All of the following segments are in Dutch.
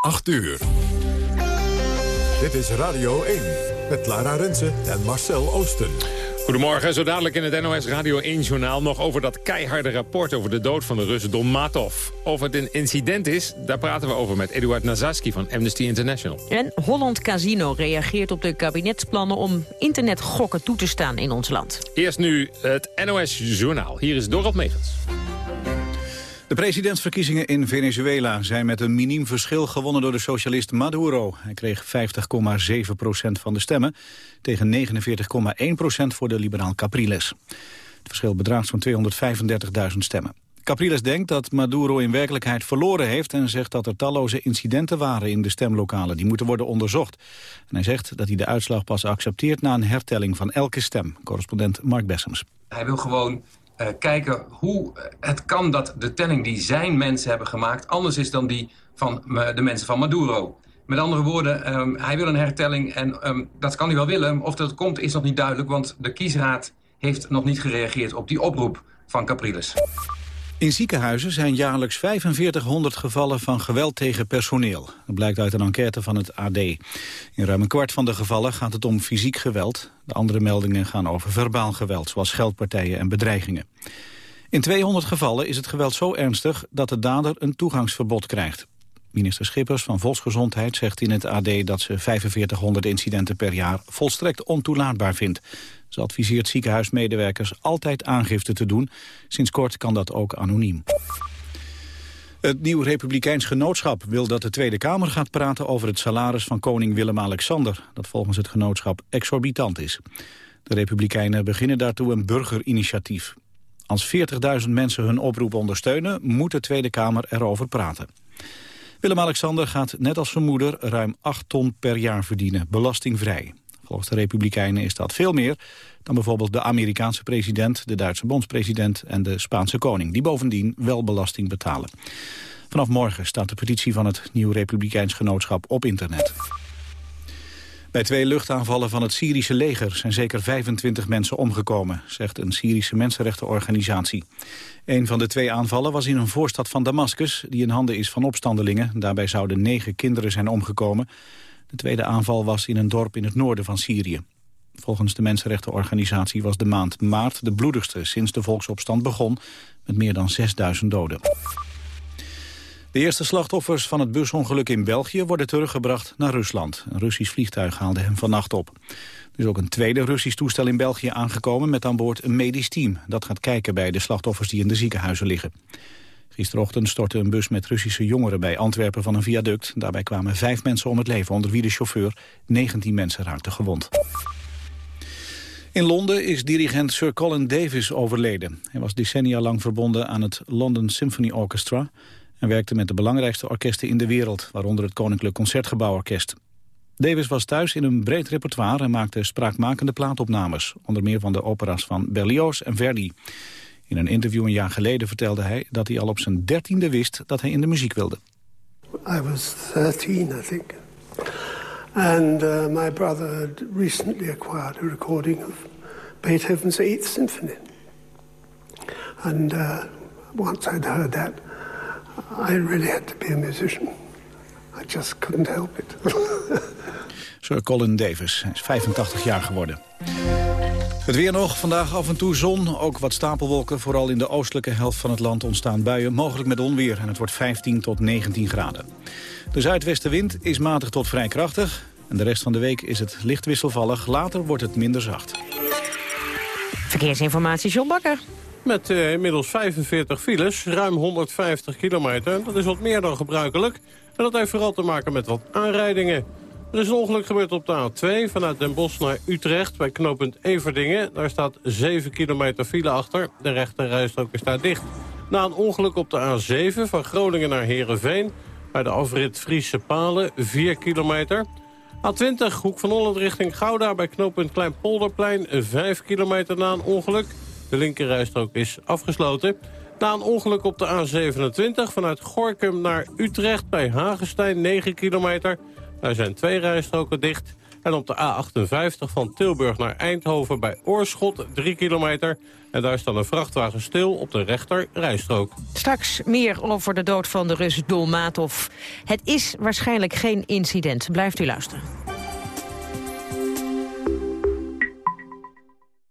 8 uur. Dit is Radio 1 met Lara Rensen en Marcel Oosten. Goedemorgen, zo dadelijk in het NOS Radio 1-journaal... nog over dat keiharde rapport over de dood van de Rus Dolmatov. Of het een incident is, daar praten we over met Eduard Nazaski van Amnesty International. En Holland Casino reageert op de kabinetsplannen om internetgokken toe te staan in ons land. Eerst nu het NOS-journaal. Hier is Dorot Megens. De presidentsverkiezingen in Venezuela zijn met een miniem verschil gewonnen door de socialist Maduro. Hij kreeg 50,7 procent van de stemmen tegen 49,1 procent voor de liberaal Capriles. Het verschil bedraagt zo'n 235.000 stemmen. Capriles denkt dat Maduro in werkelijkheid verloren heeft... en zegt dat er talloze incidenten waren in de stemlokalen. Die moeten worden onderzocht. En hij zegt dat hij de uitslag pas accepteert... na een hertelling van elke stem. Correspondent Mark Bessems. Hij wil gewoon uh, kijken hoe het kan dat de telling die zijn mensen hebben gemaakt... anders is dan die van de mensen van Maduro. Met andere woorden, um, hij wil een hertelling en um, dat kan hij wel willen. Of dat komt is nog niet duidelijk, want de kiesraad heeft nog niet gereageerd op die oproep van Capriles. In ziekenhuizen zijn jaarlijks 4500 gevallen van geweld tegen personeel. Dat blijkt uit een enquête van het AD. In ruim een kwart van de gevallen gaat het om fysiek geweld. De andere meldingen gaan over verbaal geweld, zoals scheldpartijen en bedreigingen. In 200 gevallen is het geweld zo ernstig dat de dader een toegangsverbod krijgt. Minister Schippers van Volksgezondheid zegt in het AD dat ze 4500 incidenten per jaar volstrekt ontoelaatbaar vindt. Ze adviseert ziekenhuismedewerkers altijd aangifte te doen. Sinds kort kan dat ook anoniem. Het Nieuw Republikeins Genootschap wil dat de Tweede Kamer gaat praten over het salaris van koning Willem-Alexander, dat volgens het genootschap exorbitant is. De Republikeinen beginnen daartoe een burgerinitiatief. Als 40.000 mensen hun oproep ondersteunen, moet de Tweede Kamer erover praten. Willem-Alexander gaat net als zijn moeder ruim 8 ton per jaar verdienen, belastingvrij. Volgens de Republikeinen is dat veel meer dan bijvoorbeeld de Amerikaanse president, de Duitse bondspresident en de Spaanse koning, die bovendien wel belasting betalen. Vanaf morgen staat de petitie van het Nieuw Republikeins Genootschap op internet. Bij twee luchtaanvallen van het Syrische leger zijn zeker 25 mensen omgekomen, zegt een Syrische mensenrechtenorganisatie. Een van de twee aanvallen was in een voorstad van Damascus, die in handen is van opstandelingen. Daarbij zouden negen kinderen zijn omgekomen. De tweede aanval was in een dorp in het noorden van Syrië. Volgens de mensenrechtenorganisatie was de maand maart de bloedigste sinds de volksopstand begon, met meer dan 6000 doden. De eerste slachtoffers van het busongeluk in België worden teruggebracht naar Rusland. Een Russisch vliegtuig haalde hem vannacht op. Er is ook een tweede Russisch toestel in België aangekomen met aan boord een medisch team. Dat gaat kijken bij de slachtoffers die in de ziekenhuizen liggen. Gisterochtend stortte een bus met Russische jongeren bij Antwerpen van een viaduct. Daarbij kwamen vijf mensen om het leven, onder wie de chauffeur. 19 mensen raakten gewond. In Londen is dirigent Sir Colin Davis overleden. Hij was decennia lang verbonden aan het London Symphony Orchestra... en werkte met de belangrijkste orkesten in de wereld... waaronder het Koninklijk Concertgebouworkest. Davis was thuis in een breed repertoire en maakte spraakmakende plaatopnames... onder meer van de opera's van Berlioz en Verdi. In een interview een jaar geleden vertelde hij dat hij al op zijn dertiende wist dat hij in de muziek wilde. I was 13, I think. And uh, my brother had recently acquired a recording of Beethoven's Eighth Symphony. And uh, once I'd heard that, I really had to be a musician. I just couldn't help it. Sir Colin Davis, hij is 85 jaar geworden. Het weer nog, vandaag af en toe zon, ook wat stapelwolken. Vooral in de oostelijke helft van het land ontstaan buien, mogelijk met onweer. En het wordt 15 tot 19 graden. De zuidwestenwind is matig tot vrij krachtig. En de rest van de week is het licht wisselvallig. Later wordt het minder zacht. Verkeersinformatie, John Bakker. Met uh, inmiddels 45 files, ruim 150 kilometer. Dat is wat meer dan gebruikelijk. En dat heeft vooral te maken met wat aanrijdingen. Er is een ongeluk gebeurd op de A2 vanuit Den Bosch naar Utrecht bij knooppunt Everdingen. Daar staat 7 kilometer file achter. De rechte rijstrook is daar dicht. Na een ongeluk op de A7 van Groningen naar Heerenveen... bij de afrit Friese Palen, 4 kilometer. A20, Hoek van Holland richting Gouda bij knooppunt Kleinpolderplein... 5 kilometer na een ongeluk. De linkerrijstrook is afgesloten. Na een ongeluk op de A27 vanuit Gorkum naar Utrecht bij Hagenstein, 9 kilometer... Daar zijn twee rijstroken dicht. En op de A58 van Tilburg naar Eindhoven bij Oorschot 3 kilometer. En daar staat een vrachtwagen stil op de rechter rijstrook. Straks meer over de dood van de Rus Dolmatov. Het is waarschijnlijk geen incident. Blijft u luisteren.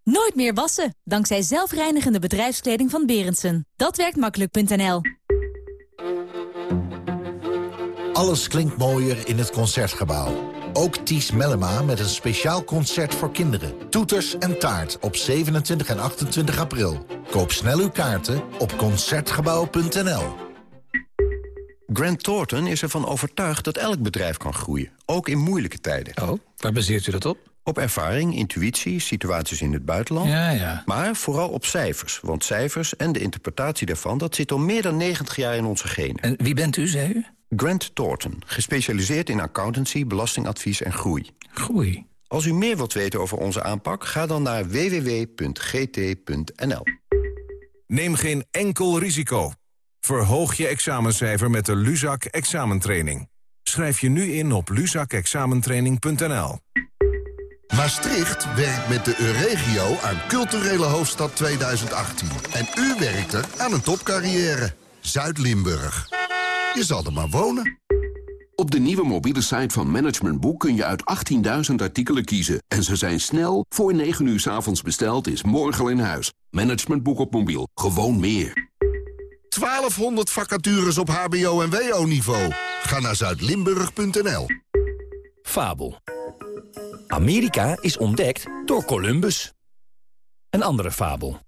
Nooit meer wassen, dankzij zelfreinigende bedrijfskleding van Berendsen. Dat werkt makkelijk.nl. Alles klinkt mooier in het Concertgebouw. Ook Ties Mellema met een speciaal concert voor kinderen. Toeters en taart op 27 en 28 april. Koop snel uw kaarten op Concertgebouw.nl. Grant Thornton is ervan overtuigd dat elk bedrijf kan groeien. Ook in moeilijke tijden. Oh, waar baseert u dat op? Op ervaring, intuïtie, situaties in het buitenland. Ja, ja. Maar vooral op cijfers. Want cijfers en de interpretatie daarvan... dat zit al meer dan 90 jaar in onze genen. En wie bent u, zei u? Grant Thornton, gespecialiseerd in accountancy, belastingadvies en groei. Groei. Als u meer wilt weten over onze aanpak, ga dan naar www.gt.nl. Neem geen enkel risico. Verhoog je examencijfer met de Luzak examentraining. Schrijf je nu in op luzakexamentraining.nl. Maastricht werkt met de Euregio aan culturele hoofdstad 2018. En u werkt er aan een topcarrière. Zuid-Limburg. Je zal er maar wonen. Op de nieuwe mobiele site van Management Boek kun je uit 18.000 artikelen kiezen. En ze zijn snel, voor 9 uur s avonds besteld, is morgen al in huis. Management Boek op mobiel, gewoon meer. 1200 vacatures op hbo- en wo-niveau. Ga naar zuidlimburg.nl. Fabel. Amerika is ontdekt door Columbus. Een andere fabel.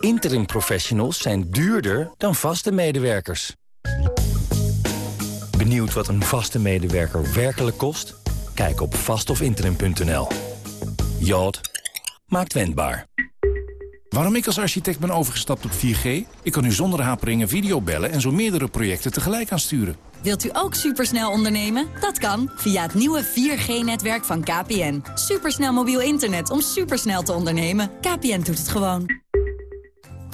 Interim professionals zijn duurder dan vaste medewerkers. Benieuwd wat een vaste medewerker werkelijk kost? Kijk op vastofinterim.nl. Jod maakt wendbaar. Waarom ik als architect ben overgestapt op 4G? Ik kan nu zonder haperingen videobellen en zo meerdere projecten tegelijk aansturen. Wilt u ook supersnel ondernemen? Dat kan via het nieuwe 4G-netwerk van KPN. Supersnel mobiel internet om supersnel te ondernemen. KPN doet het gewoon.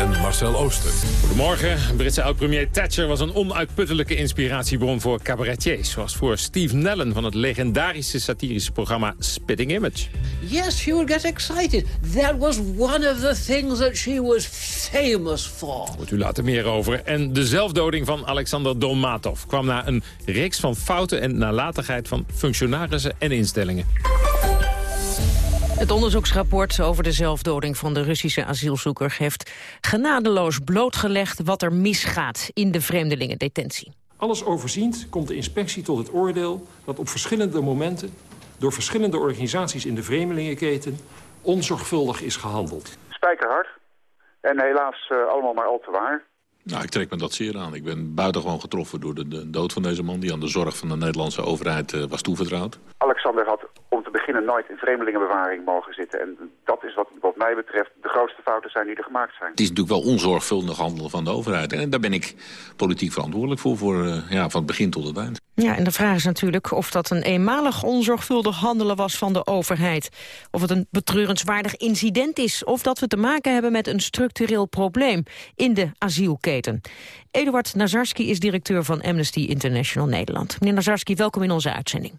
en Marcel Ooster. Goedemorgen. Britse oud-premier Thatcher was een onuitputtelijke inspiratiebron voor cabaretiers. Zoals voor Steve Nellen van het legendarische satirische programma Spitting Image. Yes, she would get excited. That was one of the things that she was famous for. Hoort u later meer over. En de zelfdoding van Alexander Dolmatov kwam na een reeks van fouten en nalatigheid van functionarissen en instellingen. Het onderzoeksrapport over de zelfdoding van de Russische asielzoeker... heeft genadeloos blootgelegd wat er misgaat in de vreemdelingendetentie. Alles overziend komt de inspectie tot het oordeel dat op verschillende momenten... door verschillende organisaties in de vreemdelingenketen onzorgvuldig is gehandeld. Spijkerhard. En helaas uh, allemaal maar al te waar. Nou, ik trek me dat zeer aan. Ik ben buitengewoon getroffen door de, de dood van deze man... die aan de zorg van de Nederlandse overheid uh, was toevertrouwd. Alexander had te beginnen nooit in vreemdelingenbewaring mogen zitten. En dat is wat, wat mij betreft de grootste fouten zijn die er gemaakt zijn. Het is natuurlijk wel onzorgvuldig handelen van de overheid. En daar ben ik politiek verantwoordelijk voor, voor uh, ja, van het begin tot het eind. Ja, en de vraag is natuurlijk of dat een eenmalig onzorgvuldig handelen was van de overheid. Of het een betreurenswaardig incident is. Of dat we te maken hebben met een structureel probleem in de asielketen. Eduard Nazarski is directeur van Amnesty International Nederland. Meneer Nazarski, welkom in onze uitzending.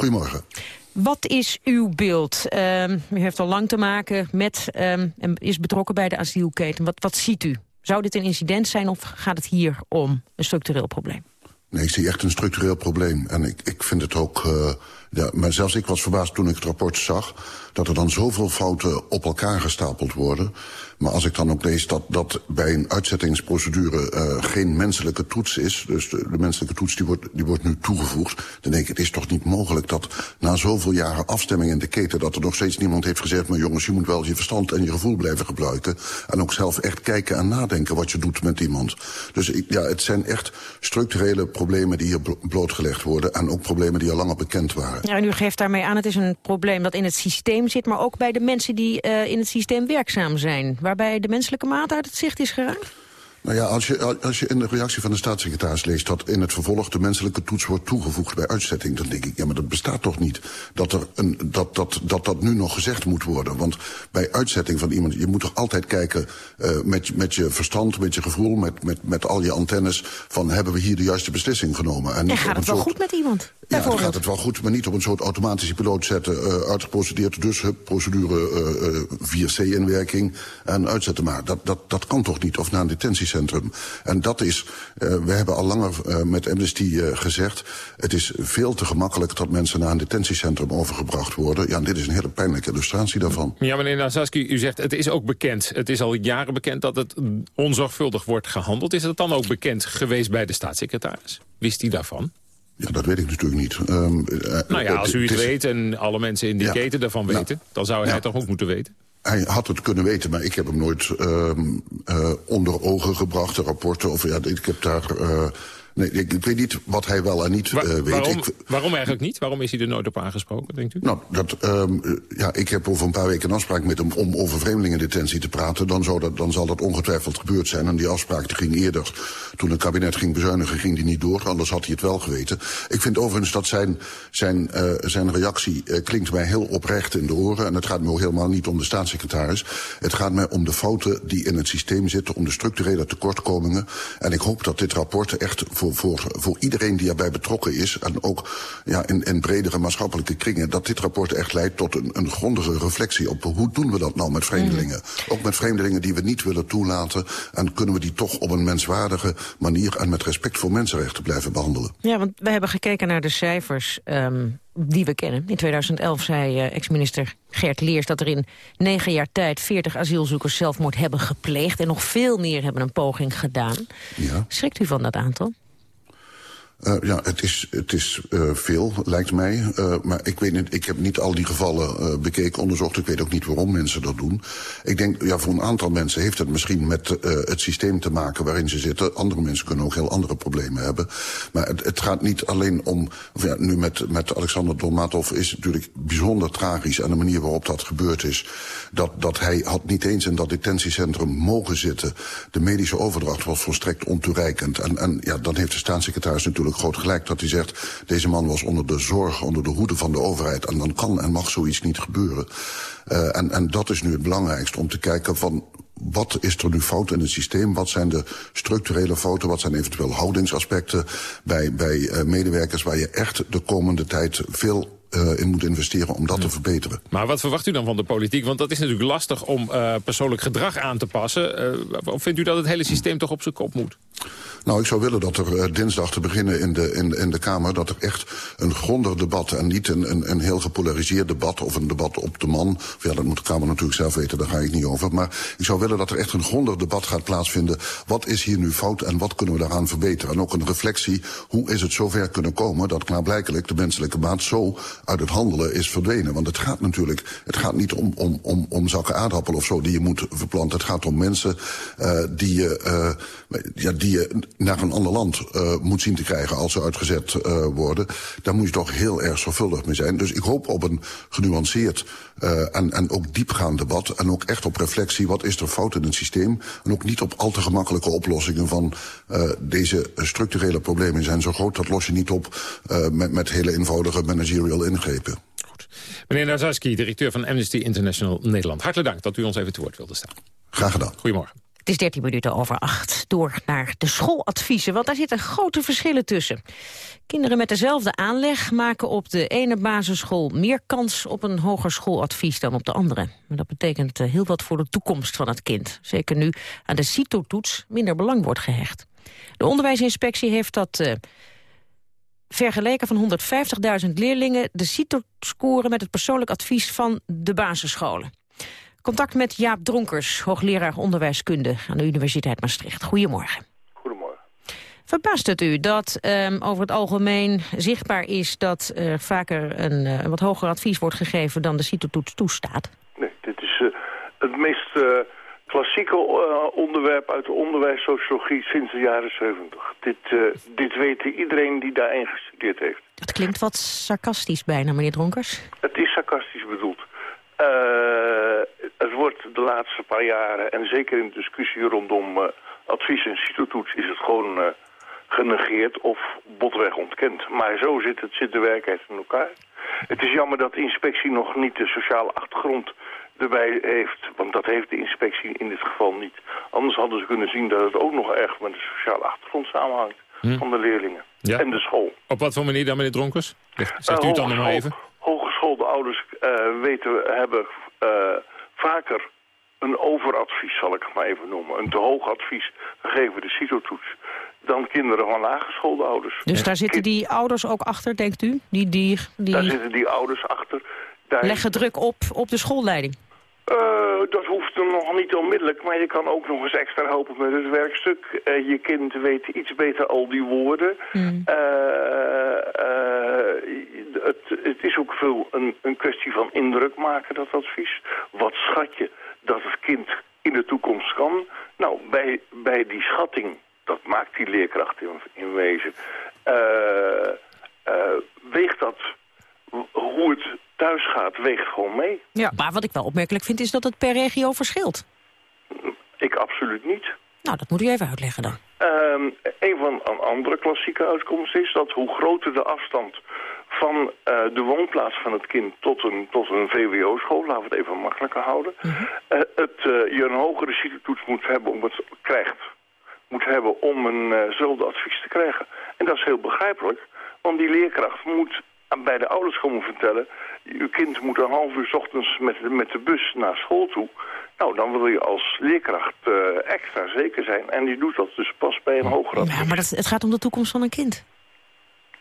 Goedemorgen. Wat is uw beeld? Um, u heeft al lang te maken met um, en is betrokken bij de asielketen. Wat, wat ziet u? Zou dit een incident zijn of gaat het hier om een structureel probleem? Nee, ik zie echt een structureel probleem. En ik, ik vind het ook... Uh, ja, maar zelfs ik was verbaasd toen ik het rapport zag... dat er dan zoveel fouten op elkaar gestapeld worden. Maar als ik dan ook lees dat, dat bij een uitzettingsprocedure uh, geen menselijke toets is... dus de, menselijke toets die wordt, die wordt nu toegevoegd... dan denk ik, het is toch niet mogelijk dat na zoveel jaren afstemming in de keten... dat er nog steeds niemand heeft gezegd... maar jongens, je moet wel je verstand en je gevoel blijven gebruiken... en ook zelf echt kijken en nadenken wat je doet met iemand. Dus ik, ja, het zijn echt structurele problemen die hier blootgelegd worden... en ook problemen die al langer bekend waren. Ja, en u geeft daarmee aan, het is een probleem dat in het systeem zit... maar ook bij de mensen die uh, in het systeem werkzaam zijn. Waarbij de menselijke maat uit het zicht is geraakt? Nou ja, als je, als je in de reactie van de staatssecretaris leest... dat in het vervolg de menselijke toets wordt toegevoegd bij uitzetting... dan denk ik, ja, maar dat bestaat toch niet dat, er een, dat, dat, dat, dat nu nog gezegd moet worden. Want bij uitzetting van iemand, je moet toch altijd kijken... Uh, met, met je verstand, met je gevoel, met, met, met al je antennes... van hebben we hier de juiste beslissing genomen. En, en gaat het wel soort, goed met iemand? Ja, dan gaat het wel goed, maar niet op een soort automatische piloot zetten... Uh, uitgeprocedeerd, dus hup, procedure uh, 4C-inwerking en uitzetten maar. Dat, dat, dat kan toch niet, of naar een detentiecentrum. En dat is, uh, we hebben al langer uh, met Amnesty uh, gezegd... het is veel te gemakkelijk dat mensen naar een detentiecentrum overgebracht worden. Ja, en dit is een hele pijnlijke illustratie daarvan. Ja, meneer Nazaski, u zegt het is ook bekend. Het is al jaren bekend dat het onzorgvuldig wordt gehandeld. Is het dan ook bekend geweest bij de staatssecretaris? Wist hij daarvan? Ja, dat weet ik natuurlijk niet. Um, uh, nou ja, als u het, het weet en alle mensen in die ja, keten daarvan weten... Nou, dan zou hij ja. toch ook moeten weten? Hij had het kunnen weten, maar ik heb hem nooit um, uh, onder ogen gebracht, de rapporten. Of ja, ik heb daar... Nee, ik, ik, weet niet wat hij wel en niet Wa uh, weet. Waarom, ik, waarom eigenlijk niet? Waarom is hij er nooit op aangesproken, denkt u? Nou, dat, um, ja, ik heb over een paar weken een afspraak met hem om over vreemdelingendetentie te praten. Dan, zou dat, dan zal dat ongetwijfeld gebeurd zijn. En die afspraak ging eerder, toen het kabinet ging bezuinigen, ging die niet door. Anders had hij het wel geweten. Ik vind overigens dat zijn, zijn, uh, zijn reactie uh, klinkt mij heel oprecht in de oren. En het gaat me ook helemaal niet om de staatssecretaris. Het gaat mij om de fouten die in het systeem zitten, om de structurele tekortkomingen. En ik hoop dat dit rapport echt voor voor, voor iedereen die erbij betrokken is... en ook ja, in, in bredere maatschappelijke kringen... dat dit rapport echt leidt tot een, een grondige reflectie op... hoe doen we dat nou met vreemdelingen? Mm. Ook met vreemdelingen die we niet willen toelaten... en kunnen we die toch op een menswaardige manier... en met respect voor mensenrechten blijven behandelen. Ja, want we hebben gekeken naar de cijfers... Um die we kennen. In 2011 zei uh, ex-minister Gert Leers dat er in negen jaar tijd 40 asielzoekers zelfmoord hebben gepleegd... en nog veel meer hebben een poging gedaan. Ja. Schrikt u van dat aantal? Uh, ja, het is, het is uh, veel, lijkt mij. Uh, maar ik, weet niet, ik heb niet al die gevallen bekeken, onderzocht. Ik weet ook niet waarom mensen dat doen. Ik denk, ja, voor een aantal mensen heeft het misschien met het systeem te maken waarin ze zitten. Andere mensen kunnen ook heel andere problemen hebben. Maar het, het gaat niet alleen om... Ja, nu met, met Alexander Dolmatov is het natuurlijk bijzonder tragisch... aan de manier waarop dat gebeurd is. Dat, dat hij had niet eens in dat detentiecentrum mogen zitten. De medische overdracht was volstrekt ontoereikend. En, en ja, dan heeft de staatssecretaris natuurlijk groot gelijk dat hij zegt... deze man was onder de zorg, onder de hoede van de overheid... en dan kan en mag zoiets niet gebeuren. Uh, en, en dat is nu het belangrijkste, om te kijken van wat is er nu fout in het systeem? Wat zijn de structurele fouten? Wat zijn eventueel houdingsaspecten bij, bij uh, medewerkers... waar je echt de komende tijd veel uh, in moet investeren om dat ja. te verbeteren. Maar wat verwacht u dan van de politiek? Want dat is natuurlijk lastig om uh, persoonlijk gedrag aan te passen. Uh, of vindt u dat het hele systeem toch op zijn kop moet? Nou, ik zou willen dat er uh, dinsdag te beginnen in de, in, in de Kamer... dat er echt een grondig debat en niet een, een, een heel gepolariseerd debat... of een debat op de man. Ja, dat moet de Kamer natuurlijk zelf weten, daar ga ik niet over. Maar ik zou willen dat er echt een grondig debat gaat plaatsvinden. Wat is hier nu fout en wat kunnen we daaraan verbeteren? En ook een reflectie, hoe is het zover kunnen komen... dat klaarblijkelijk de menselijke maat zo uit het handelen is verdwenen. Want het gaat natuurlijk, het gaat niet om, om, om, om zakken aardappelen of zo die je moet verplanten. Het gaat om mensen uh, die je... Uh, ja, die je naar een ander land uh, moet zien te krijgen als ze uitgezet uh, worden. Daar moet je toch heel erg zorgvuldig mee zijn. Dus ik hoop op een genuanceerd uh, en, en ook diepgaand debat. En ook echt op reflectie, wat is er fout in het systeem? En ook niet op al te gemakkelijke oplossingen van deze structurele problemen zijn zo groot. Dat los je niet op met, met hele eenvoudige managerial ingrepen. Goed. Meneer Nazaski, directeur van Amnesty International Nederland. Hartelijk dank dat u ons even te woord wilde staan. Graag gedaan. Goedemorgen. Het is 13 minuten over 8. Door naar de schooladviezen, want daar zitten grote verschillen tussen. Kinderen met dezelfde aanleg maken op de ene basisschool meer kans op een hoger schooladvies dan op de andere. Maar dat betekent heel wat voor de toekomst van het kind. Zeker nu aan de CITO-toets minder belang wordt gehecht. De onderwijsinspectie heeft dat uh, vergeleken van 150.000 leerlingen de CITO-score met het persoonlijk advies van de basisscholen. Contact met Jaap Dronkers, hoogleraar onderwijskunde aan de Universiteit Maastricht. Goedemorgen. Goedemorgen. Verbaast het u dat um, over het algemeen zichtbaar is dat er vaker een, uh, wat hoger advies wordt gegeven dan de CITO-toets toestaat? Nee, dit is uh, het meest uh, klassieke eh, onderwerp uit de onderwijssociologie sinds de jaren 70. Dit, dit weet iedereen die daarin gestudeerd heeft. Het klinkt wat sarcastisch bijna, meneer Dronkers. Het is sarcastisch bedoeld. Uh, het wordt de laatste paar jaren, en zeker in de discussie rondom advies en citotoets, is het gewoon genegeerd of botweg ontkend. Maar zo zit, het, zit de werkelijkheid in elkaar. Het is jammer dat de inspectie nog niet de sociale achtergrond erbij heeft. Want dat heeft de inspectie in dit geval niet. Anders hadden ze kunnen zien dat het ook nog erg met de sociale achtergrond samenhangt. Hm. Van de leerlingen. En de school. Op wat voor manier dan, meneer Dronkers? Zegt u het dan nog even. Hogeschoolde ouders uh, weten, hebben uh, vaker een overadvies, zal ik het maar even noemen. Een te hoog advies gegeven de CITO-toets dan kinderen van laaggeschoolde ouders. Dus daar zitten die ouders ook achter, denkt u? Die, die, die... Daar zitten die ouders achter. Daar... Leggen druk op, op de schoolleiding? Uh, dat hoeft nog niet onmiddellijk, maar je kan ook nog eens extra helpen met het werkstuk. Uh, je kind weet iets beter al die woorden. Hmm. Uh, het, het, is ook veel een, een kwestie van indruk maken, dat advies. Wat schat je dat het kind in de toekomst kan? Nou, bij, bij die schatting dat maakt die leerkracht in, in wezen. Weegt dat, hoe het thuis gaat, weegt gewoon mee. Ja, maar wat ik wel opmerkelijk vind is dat het per regio verschilt. Ik absoluut niet. Nou, dat moet u even uitleggen dan. Uh, een van een andere klassieke uitkomsten is dat hoe groter de afstand van uh, de woonplaats van het kind tot een, tot een VWO-school, laten we het even makkelijker houden, uh -huh. uh, het, je een hogere CITO-toets moet hebben om het krijgt moet hebben om eenzelfde uh advies te krijgen. En dat is heel begrijpelijk, want die leerkracht moet bij de ouders komen vertellen... uw kind moet een half uur s ochtends met, met de bus naar school toe. Nou, dan wil je als leerkracht uh, extra zeker zijn. En die doet dat dus pas bij een hoger. Ja, maar dat, het gaat om de toekomst van een kind.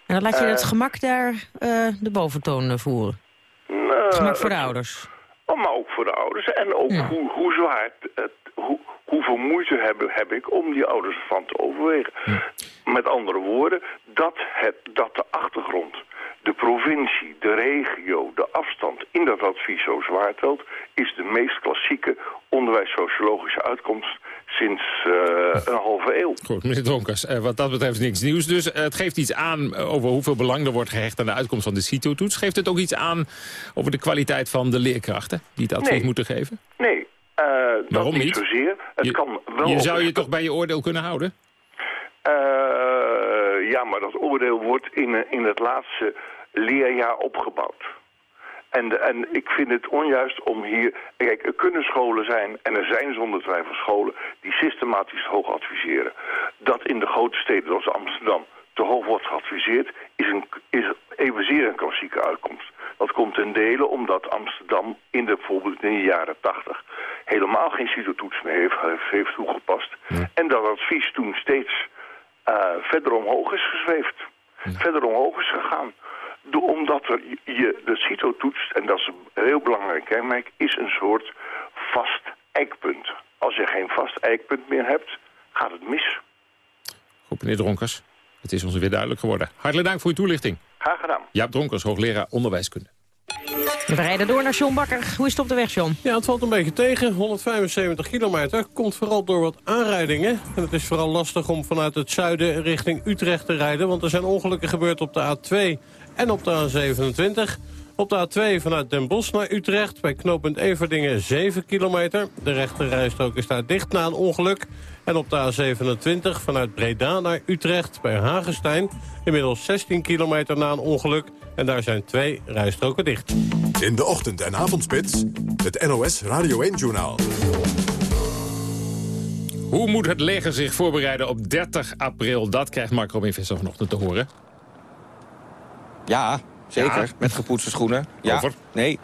En dan laat je uh, het gemak daar uh, de boventoon voeren. het gemak voor de ouders. Oh, maar ook voor de ouders. En ook ja. hoe, hoe zwaar het, hoe, hoeveel moeite heb, heb ik om die ouders ervan te overwegen. Met andere woorden, dat, het, dat de achtergrond, provincie, de regio, de afstand in dat advies zo zwaar telt, is de meest klassieke onderwijssociologische uitkomst sinds uh, een halve eeuw. Goed, meneer Dronkers, uh, wat dat betreft niks nieuws. Dus uh, het geeft iets aan over hoeveel belang er wordt gehecht aan de uitkomst van de CITO-toets. Geeft het ook iets aan over de kwaliteit van de leerkrachten die het advies nee. moeten geven? Nee, uh, Waarom dat niet? zozeer. Het je, kan wel je zou je toch bij je oordeel kunnen houden? Uh, ja, maar dat oordeel wordt in, in het laatste leerjaar opgebouwd. En, en ik vind het onjuist om hier... Kijk, er kunnen scholen zijn, en er zijn zonder twijfel scholen... die systematisch hoog adviseren. Dat in de grote steden zoals Amsterdam te hoog wordt geadviseerd... is, een, is evenzeer een klassieke uitkomst. Dat komt ten dele omdat Amsterdam in de, bijvoorbeeld in de jaren 80 helemaal geen CITO-toets meer heeft, heeft, heeft toegepast. Ja. En dat advies toen steeds uh, verder omhoog is gezweefd. Ja. Verder omhoog is gegaan. Omdat er je de CITO-toets, en dat is een heel belangrijk kenmerk, is een soort vast eikpunt. Als je geen vast eikpunt meer hebt, gaat het mis. Goed, meneer Dronkers. Het is ons weer duidelijk geworden. Hartelijk dank voor uw toelichting. Graag gedaan. Jaap Dronkers, hoogleraar onderwijskunde. We rijden door naar John Bakker. Hoe is het op de weg, John? Ja, het valt een beetje tegen. 175 kilometer. Komt vooral door wat aanrijdingen. En het is vooral lastig om vanuit het zuiden richting Utrecht te rijden. Want er zijn ongelukken gebeurd op de A2 en op de A27. Op de A2 vanuit Den Bosch naar Utrecht. Bij knooppunt Everdingen 7 kilometer. De rechterrijstrook is daar dicht na een ongeluk. En op de A27 vanuit Breda naar Utrecht bij Hagenstein. Inmiddels 16 kilometer na een ongeluk. En daar zijn twee rijstroken dicht. In de ochtend- en avondspits, het NOS Radio 1-journaal. Hoe moet het leger zich voorbereiden op 30 april? Dat krijgt Mark Robin Visser vanochtend te horen. Ja, zeker. Ja. Met gepoetste schoenen. Ja. Over? Nee.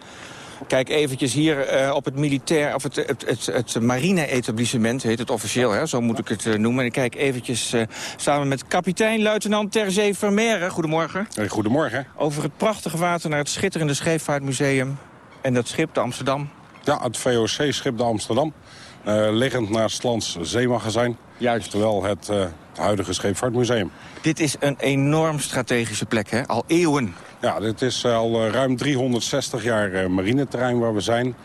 Kijk eventjes hier uh, op het militair, of het, het, het, het marine-etablissement, heet het officieel, hè? zo moet ik het uh, noemen. En ik kijk eventjes uh, samen met kapitein-luitenant Terzee Vermeeren. Goedemorgen. Hey, goedemorgen. Over het prachtige water naar het schitterende Scheepvaartmuseum en dat schip, de Amsterdam. Ja, het VOC-schip de Amsterdam. liggend naar het Slans Zeemagazijn. Juist. Terwijl het het huidige Scheepvaartmuseum. Dit is een enorm strategische plek, hè? Al eeuwen. Ja, dit is al eh, ruim 360 jaar uh, marineterrein waar we zijn.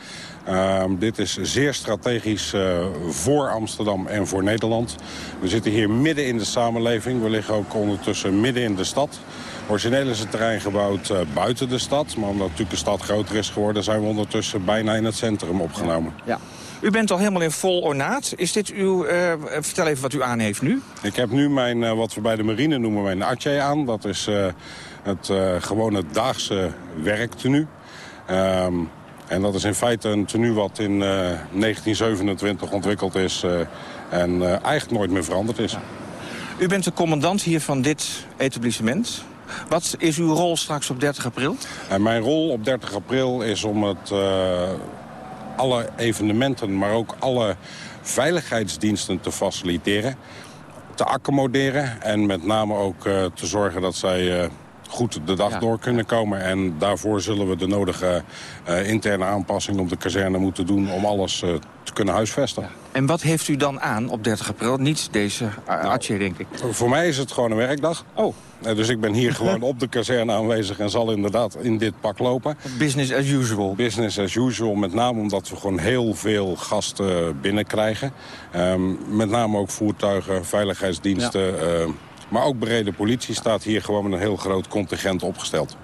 Uh, dit is zeer strategisch uh, voor Amsterdam en voor Nederland. We zitten hier midden in de samenleving. We liggen ook ondertussen midden in de stad. Origineel is het terrein gebouwd uh, buiten de stad. Maar omdat natuurlijk de stad groter is geworden... zijn we ondertussen bijna in het centrum opgenomen. Ja. U bent al helemaal in vol ornaat. Is dit uw... Uh, vertel even wat u aan heeft nu. Ik heb nu mijn, uh, wat we bij de marine noemen, mijn atje aan. Dat is uh, het gewone daagse werktenu. Um, en dat is in feite een tenue wat in uh, 1927 ontwikkeld is... En eigenlijk nooit meer veranderd is. U bent de commandant hier van dit etablissement. Wat is uw rol straks op 30 april? En mijn rol op 30 april is om het, alle evenementen... maar ook alle veiligheidsdiensten te faciliteren... te accommoderen en met name ook te zorgen dat zij goed de dag ja. door kunnen komen. En daarvoor zullen we de nodige uh, interne aanpassingen op de kazerne moeten doen... om alles te kunnen huisvesten. En wat heeft u dan aan op 30 april? Niet deze uh, atje, denk ik. Voor mij is het gewoon een werkdag. Oh. dus ik ben hier gewoon op de kazerne aanwezig... en zal inderdaad in dit pak lopen. Business as usual. Business as usual, met name omdat we gewoon heel veel gasten binnenkrijgen. Um, met name ook voertuigen, veiligheidsdiensten... Ja. Maar ook brede politie staat hier gewoon met een heel groot contingent opgesteld.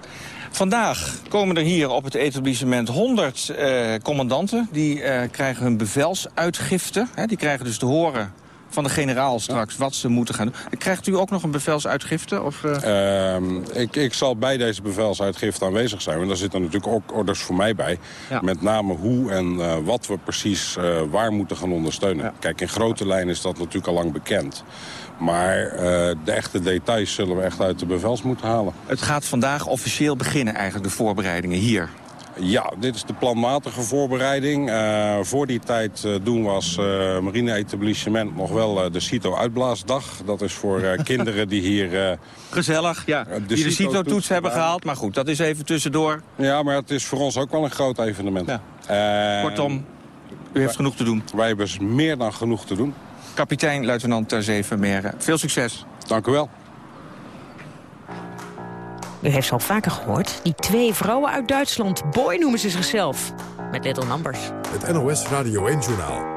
Vandaag komen er hier op het etablissement 100 uh, commandanten. Die uh, krijgen hun bevelsuitgifte. Hè, die krijgen dus te horen van de generaal straks ja. wat ze moeten gaan doen. Krijgt u ook nog een bevelsuitgifte? Of, uh... uh, ik, ik zal bij deze bevelsuitgifte aanwezig zijn. En daar zitten natuurlijk ook orders voor mij bij. Ja. Met name hoe en uh, wat we precies uh, waar moeten gaan ondersteunen. Ja. Kijk, in grote lijnen is dat natuurlijk al lang bekend. Maar uh, de echte details zullen we echt uit de bevels moeten halen. Het gaat vandaag officieel beginnen eigenlijk, de voorbereidingen hier. Ja, dit is de planmatige voorbereiding. Uh, voor die tijd uh, doen we als uh, marine-etablissement nog wel de CITO-uitblaasdag. Dat is voor kinderen die hier... Gezellig, ja. De die de CITO-toets hebben gehaald. Maar goed, dat is even tussendoor. Ja, maar het is voor ons ook wel een groot evenement. Ja. Kortom, u heeft genoeg te doen. Wij hebben meer dan genoeg te doen. Kapitein, luitenant ter zee. Veel succes. Dank u wel. U heeft ze al vaker gehoord. Die twee vrouwen uit Duitsland. Boy noemen ze zichzelf. Met Little Numbers. Het NOS Radio 1 Journaal.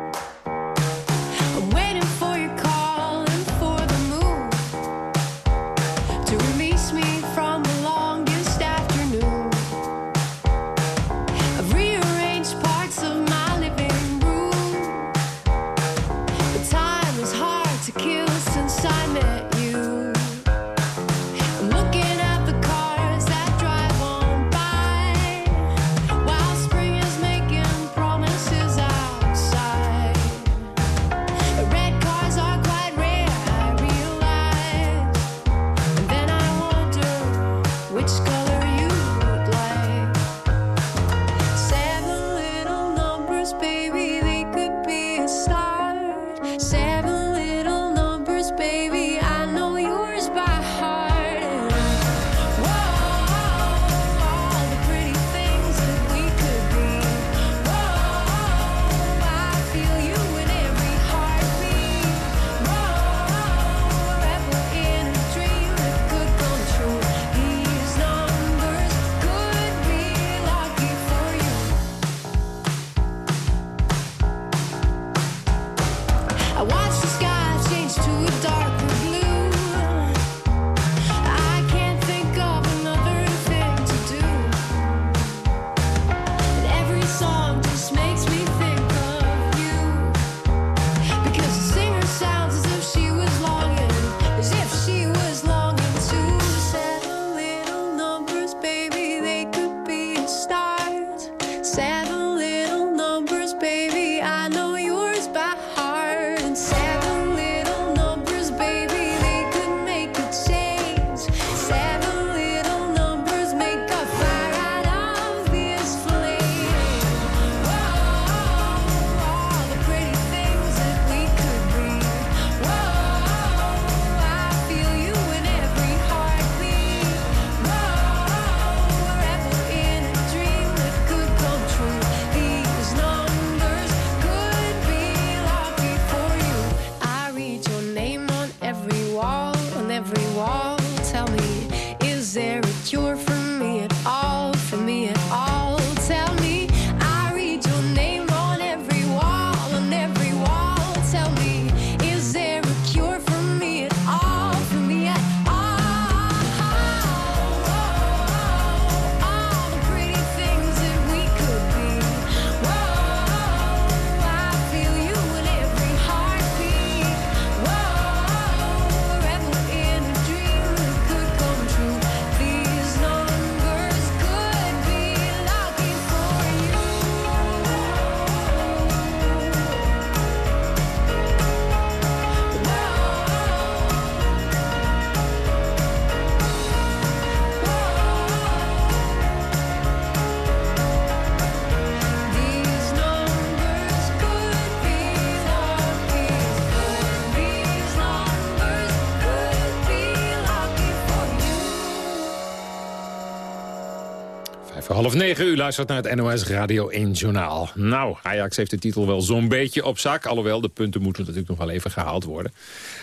Negen, u luistert naar het NOS Radio 1 Journaal. Nou, Ajax heeft de titel wel zo'n beetje op zak. Alhoewel, de punten moeten natuurlijk nog wel even gehaald worden.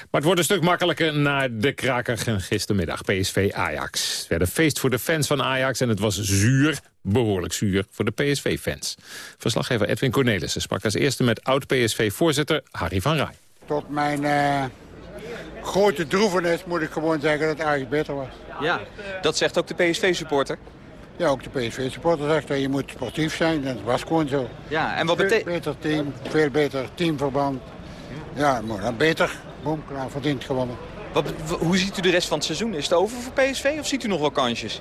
Maar het wordt een stuk makkelijker na de kraker gistermiddag. PSV Ajax. Het werd een feest voor de fans van Ajax en het was zuur, behoorlijk zuur, voor de PSV-fans. Verslaggever Edwin Cornelissen sprak als eerste met oud-PSV-voorzitter Harry van Rij. Tot mijn uh, grote droevenis moet ik gewoon zeggen dat Ajax beter was. Ja, dat zegt ook de PSV-supporter. Ja, ook de PSV-supporter zegt dat je moet sportief zijn. Dat was gewoon zo. Ja, en wat betekent... beter team, veel beter teamverband. Ja, maar dan beter. Boom, klaar, verdiend gewonnen. Wat, hoe ziet u de rest van het seizoen? Is het over voor PSV of ziet u nog wel kansjes?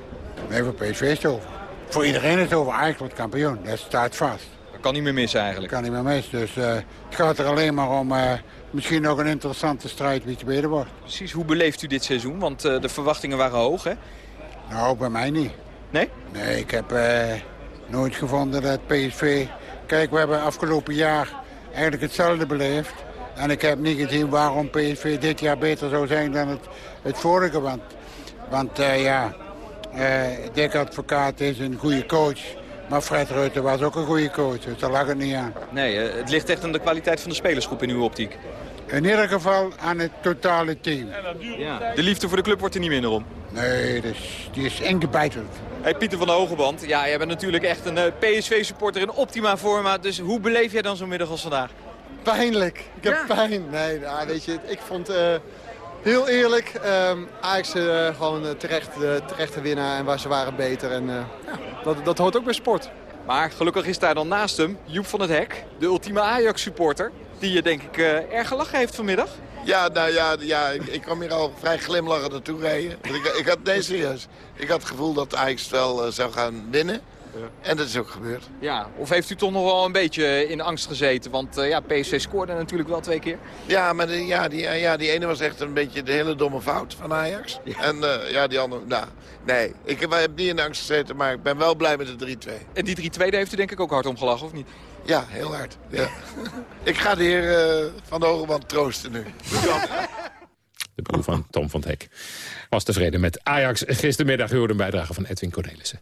Nee, voor PSV is het over. Voor iedereen is het over. Eigenlijk wordt kampioen. Dat staat vast. Dat kan niet meer missen eigenlijk. Dat kan niet meer missen. Dus uh, het gaat er alleen maar om... Uh, misschien nog een interessante strijd wie tweede wordt. Precies, hoe beleeft u dit seizoen? Want uh, de verwachtingen waren hoog, hè? Nou, bij mij niet. Nee? Nee, ik heb nooit gevonden dat PSV... Kijk, we hebben afgelopen jaar eigenlijk hetzelfde beleefd. En ik heb niet gezien waarom PSV dit jaar beter zou zijn dan het, het vorige. Want, want uh, ja, uh, Dick Advocaat is een goede coach. Maar Fred Rutte was ook een goede coach, dus daar lag het niet aan. Nee, het ligt echt aan de kwaliteit van de spelersgroep in uw optiek. In ieder geval aan het totale team. Ja. De liefde voor de club wordt er niet minder om. Nee, dus, die is ingebeiteld. Hey, Pieter van der Hogeband, ja, jij bent natuurlijk echt een PSV-supporter in optima forma. Dus hoe beleef jij dan zo'n middag als vandaag? Pijnlijk. Ik heb ja. pijn. Nee, nou, weet je, ik vond uh, heel eerlijk. Um, Ajax uh, gewoon uh, terecht, de terechte winnaar en waar ze waren beter. En ja, dat, dat hoort ook bij sport. Maar gelukkig is daar dan naast hem Joep van het Hek, de ultieme Ajax-supporter. Die je denk ik erg gelachen heeft vanmiddag. Ja, nou ja, ja ik, ik kwam hier al vrij glimlachend naartoe rijden. Ik, ik had, nee, serieus. Ik had het gevoel dat Ajax wel zou gaan winnen. Ja. En dat is ook gebeurd. Ja, of heeft u toch nog wel een beetje in angst gezeten? Want uh, ja, PSV scoorde natuurlijk wel twee keer. Ja, maar de, ja, die, ja, die ene was echt een beetje de hele domme fout van Ajax. Ja. En uh, ja, die andere, nou, nee. Ik heb, heb niet in angst gezeten, maar ik ben wel blij met de 3-2. En die 3-2, daar heeft u denk ik ook hard om gelachen, of niet? Ja, heel hard. Ja. ik ga de heer uh, Van de troosten nu. De broer van Tom van het Hek was tevreden met Ajax. Gistermiddag hoorde een bijdrage van Edwin Cornelissen.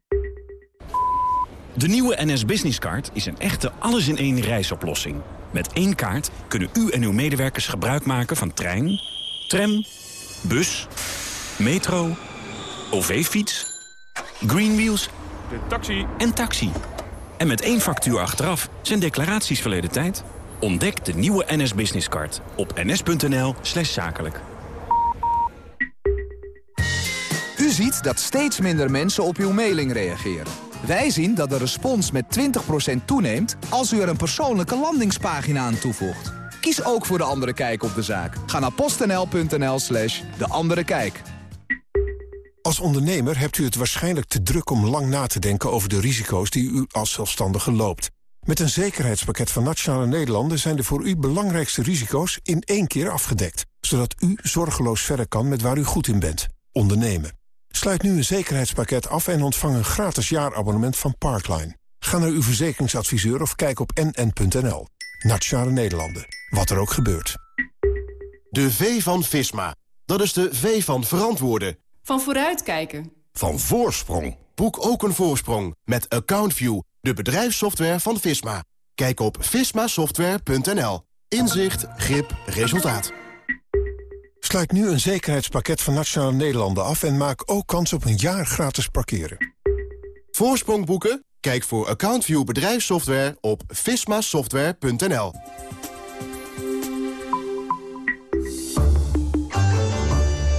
De nieuwe NS Business Card is een echte alles-in-één reisoplossing. Met één kaart kunnen u en uw medewerkers gebruik maken van trein, tram, bus, metro, OV-fiets, Greenwheels de taxi. en taxi. En met één factuur achteraf zijn declaraties verleden tijd. Ontdek de nieuwe NS Business Card op ns.nl slash zakelijk. U ziet dat steeds minder mensen op uw mailing reageren. Wij zien dat de respons met 20% toeneemt als u er een persoonlijke landingspagina aan toevoegt. Kies ook voor De Andere Kijk op de zaak. Ga naar postnl.nl slash De Andere Kijk. Als ondernemer hebt u het waarschijnlijk te druk om lang na te denken over de risico's die u als zelfstandige loopt. Met een zekerheidspakket van Nationale Nederlanden zijn de voor u belangrijkste risico's in één keer afgedekt. Zodat u zorgeloos verder kan met waar u goed in bent. Ondernemen. Sluit nu een zekerheidspakket af en ontvang een gratis jaarabonnement van Parkline. Ga naar uw verzekeringsadviseur of kijk op nn.nl. Nationale Nederlanden. Wat er ook gebeurt. De V van Visma. Dat is de V van verantwoorden. Van vooruitkijken. Van voorsprong. Boek ook een voorsprong met AccountView, de bedrijfssoftware van Visma. Kijk op vismasoftware.nl. Inzicht, grip, resultaat. Sluit nu een zekerheidspakket van Nationale Nederlanden af... en maak ook kans op een jaar gratis parkeren. Voorsprong boeken? Kijk voor AccountView bedrijfssoftware op vismasoftware.nl.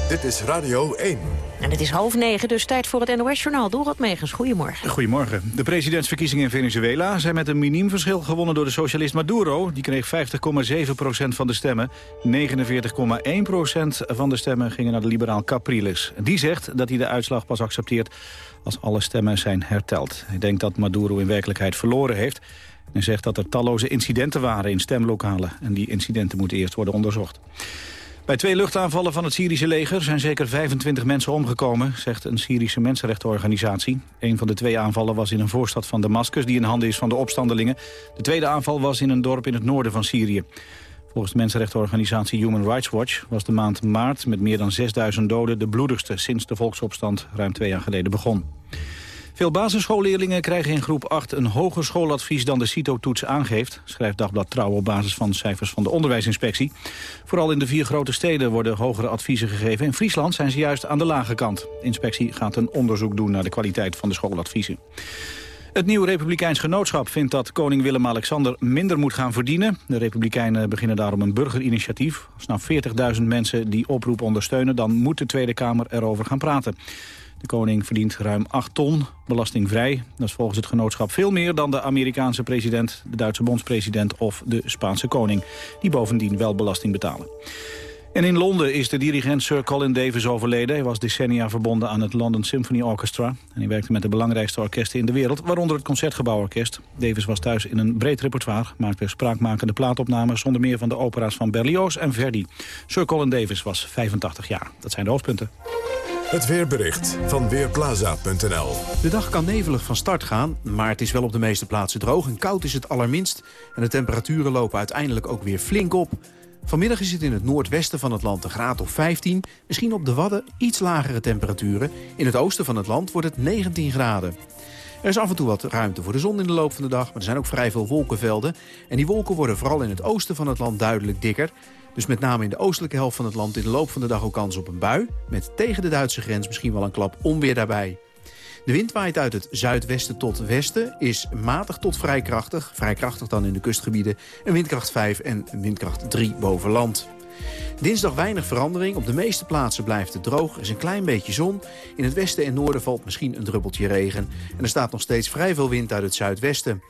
Dit is Radio 1. En het is half negen, dus tijd voor het NOS-journaal. Dorot Megens, goedemorgen. Goedemorgen. De presidentsverkiezingen in Venezuela zijn met een miniem verschil gewonnen door de socialist Maduro. Die kreeg 50,7% van de stemmen. 49,1% van de stemmen gingen naar de liberaal Capriles. Die zegt dat hij de uitslag pas accepteert als alle stemmen zijn herteld. Hij denkt dat Maduro in werkelijkheid verloren heeft. En zegt dat er talloze incidenten waren in stemlokalen. En die incidenten moeten eerst worden onderzocht. Bij twee luchtaanvallen van het Syrische leger zijn zeker 25 mensen omgekomen, zegt een Syrische mensenrechtenorganisatie. Een van de twee aanvallen was in een voorstad van Damascus, die in handen is van de opstandelingen. De tweede aanval was in een dorp in het noorden van Syrië. Volgens de mensenrechtenorganisatie Human Rights Watch was de maand maart met meer dan 6000 doden de bloedigste sinds de volksopstand ruim twee jaar geleden begon. Veel basisschoolleerlingen krijgen in groep 8 een hoger schooladvies dan de CITO-toets aangeeft, schrijft Dagblad Trouw op basis van cijfers van de onderwijsinspectie. Vooral in de vier grote steden worden hogere adviezen gegeven. In Friesland zijn ze juist aan de lage kant. De inspectie gaat een onderzoek doen naar de kwaliteit van de schooladviezen. Het nieuwe Republikeins Genootschap vindt dat koning Willem-Alexander minder moet gaan verdienen. De Republikeinen beginnen daarom een burgerinitiatief. Als nou 40.000 mensen die oproep ondersteunen, dan moet de Tweede Kamer erover gaan praten. De koning verdient ruim 8 ton, belastingvrij. Dat is volgens het genootschap veel meer dan de Amerikaanse president, de Duitse bondspresident of de Spaanse koning, die bovendien wel belasting betalen. En in Londen is de dirigent Sir Colin Davis overleden. Hij was decennia verbonden aan het London Symphony Orchestra. En hij werkte met de belangrijkste orkesten in de wereld, waaronder het Concertgebouworkest. Davis was thuis in een breed repertoire, maakte spraakmakende plaatopnames... zonder meer van de opera's van Berlioz en Verdi. Sir Colin Davis was 85 jaar. Dat zijn de hoofdpunten. Het weerbericht van Weerplaza.nl De dag kan nevelig van start gaan, maar het is wel op de meeste plaatsen droog. En koud is het allerminst. En de temperaturen lopen uiteindelijk ook weer flink op. Vanmiddag is het in het noordwesten van het land een graad of 15. Misschien op de Wadden iets lagere temperaturen. In het oosten van het land wordt het 19 graden. Er is af en toe wat ruimte voor de zon in de loop van de dag, maar er zijn ook vrij veel wolkenvelden. En die wolken worden vooral in het oosten van het land duidelijk dikker. Dus met name in de oostelijke helft van het land in de loop van de dag ook kans op een bui. Met tegen de Duitse grens misschien wel een klap onweer daarbij. De wind waait uit het zuidwesten tot westen, is matig tot vrij krachtig. Vrij krachtig dan in de kustgebieden. Een windkracht 5 en een windkracht 3 boven land. Dinsdag weinig verandering. Op de meeste plaatsen blijft het droog. Er is een klein beetje zon. In het westen en noorden valt misschien een druppeltje regen. En er staat nog steeds vrij veel wind uit het zuidwesten.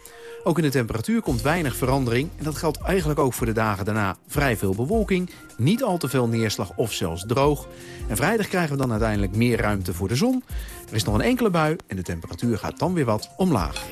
Ook in de temperatuur komt weinig verandering. En dat geldt eigenlijk ook voor de dagen daarna. Vrij veel bewolking, niet al te veel neerslag of zelfs droog. En vrijdag krijgen we dan uiteindelijk meer ruimte voor de zon. Er is nog een enkele bui en de temperatuur gaat dan weer wat omlaag.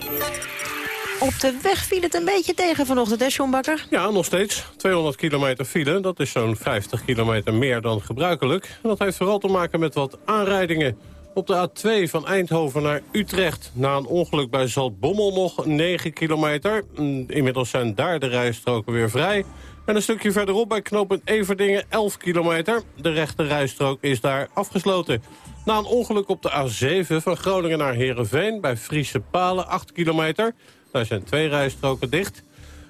Op de weg viel het een beetje tegen vanochtend, hè, John Bakker? Ja, nog steeds. 200 kilometer file, dat is zo'n 50 kilometer meer dan gebruikelijk. En dat heeft vooral te maken met wat aanrijdingen. Op de A2 van Eindhoven naar Utrecht. Na een ongeluk bij Zaltbommel nog 9 kilometer. Mm, inmiddels zijn daar de rijstroken weer vrij. En een stukje verderop bij knooppunt Everdingen 11 kilometer. De rechte rijstrook is daar afgesloten. Na een ongeluk op de A7 van Groningen naar Heerenveen... bij Friese Palen 8 kilometer. Daar zijn twee rijstroken dicht.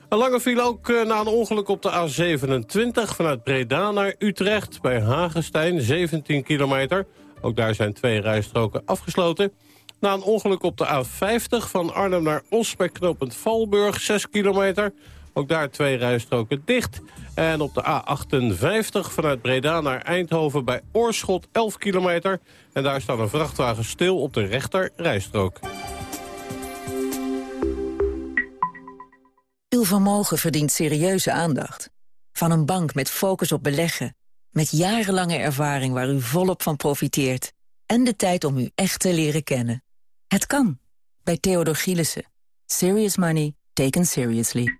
Een lange file ook eh, na een ongeluk op de A27 vanuit Breda naar Utrecht... bij Hagestein 17 kilometer... Ook daar zijn twee rijstroken afgesloten. Na een ongeluk op de A50 van Arnhem naar Os bij knooppunt Valburg, 6 kilometer. Ook daar twee rijstroken dicht. En op de A58 vanuit Breda naar Eindhoven bij Oorschot 11 kilometer. En daar staat een vrachtwagen stil op de rechter rijstrook. Uw vermogen verdient serieuze aandacht. Van een bank met focus op beleggen met jarenlange ervaring waar u volop van profiteert. En de tijd om u echt te leren kennen. Het kan. Bij Theodor Gielissen. Serious money taken seriously.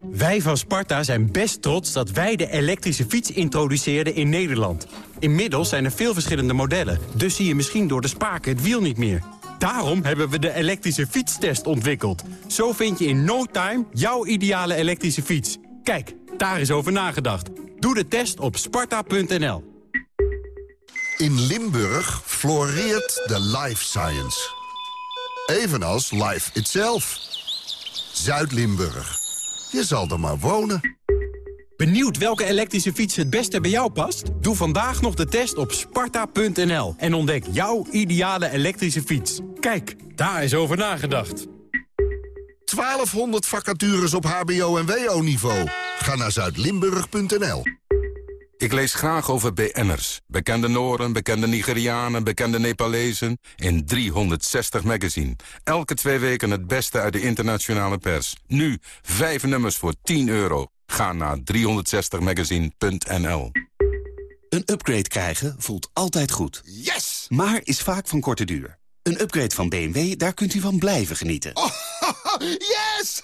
Wij van Sparta zijn best trots dat wij de elektrische fiets introduceerden in Nederland. Inmiddels zijn er veel verschillende modellen, dus zie je misschien door de spaken het wiel niet meer. Daarom hebben we de elektrische fietstest ontwikkeld. Zo vind je in no time jouw ideale elektrische fiets. Kijk, daar is over nagedacht. Doe de test op sparta.nl. In Limburg floreert de life science. Evenals life itself. Zuid-Limburg. Je zal er maar wonen. Benieuwd welke elektrische fiets het beste bij jou past? Doe vandaag nog de test op sparta.nl en ontdek jouw ideale elektrische fiets. Kijk, daar is over nagedacht. 1200 vacatures op hbo- en wo-niveau. Ga naar zuidlimburg.nl. Ik lees graag over BN'ers. Bekende Noren, bekende Nigerianen, bekende Nepalezen. In 360 magazine. Elke twee weken het beste uit de internationale pers. Nu, vijf nummers voor 10 euro. Ga naar 360magazine.nl Een upgrade krijgen voelt altijd goed. Yes! Maar is vaak van korte duur. Een upgrade van BMW, daar kunt u van blijven genieten. Oh, yes!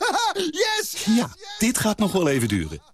yes! Ja, dit gaat nog wel even duren.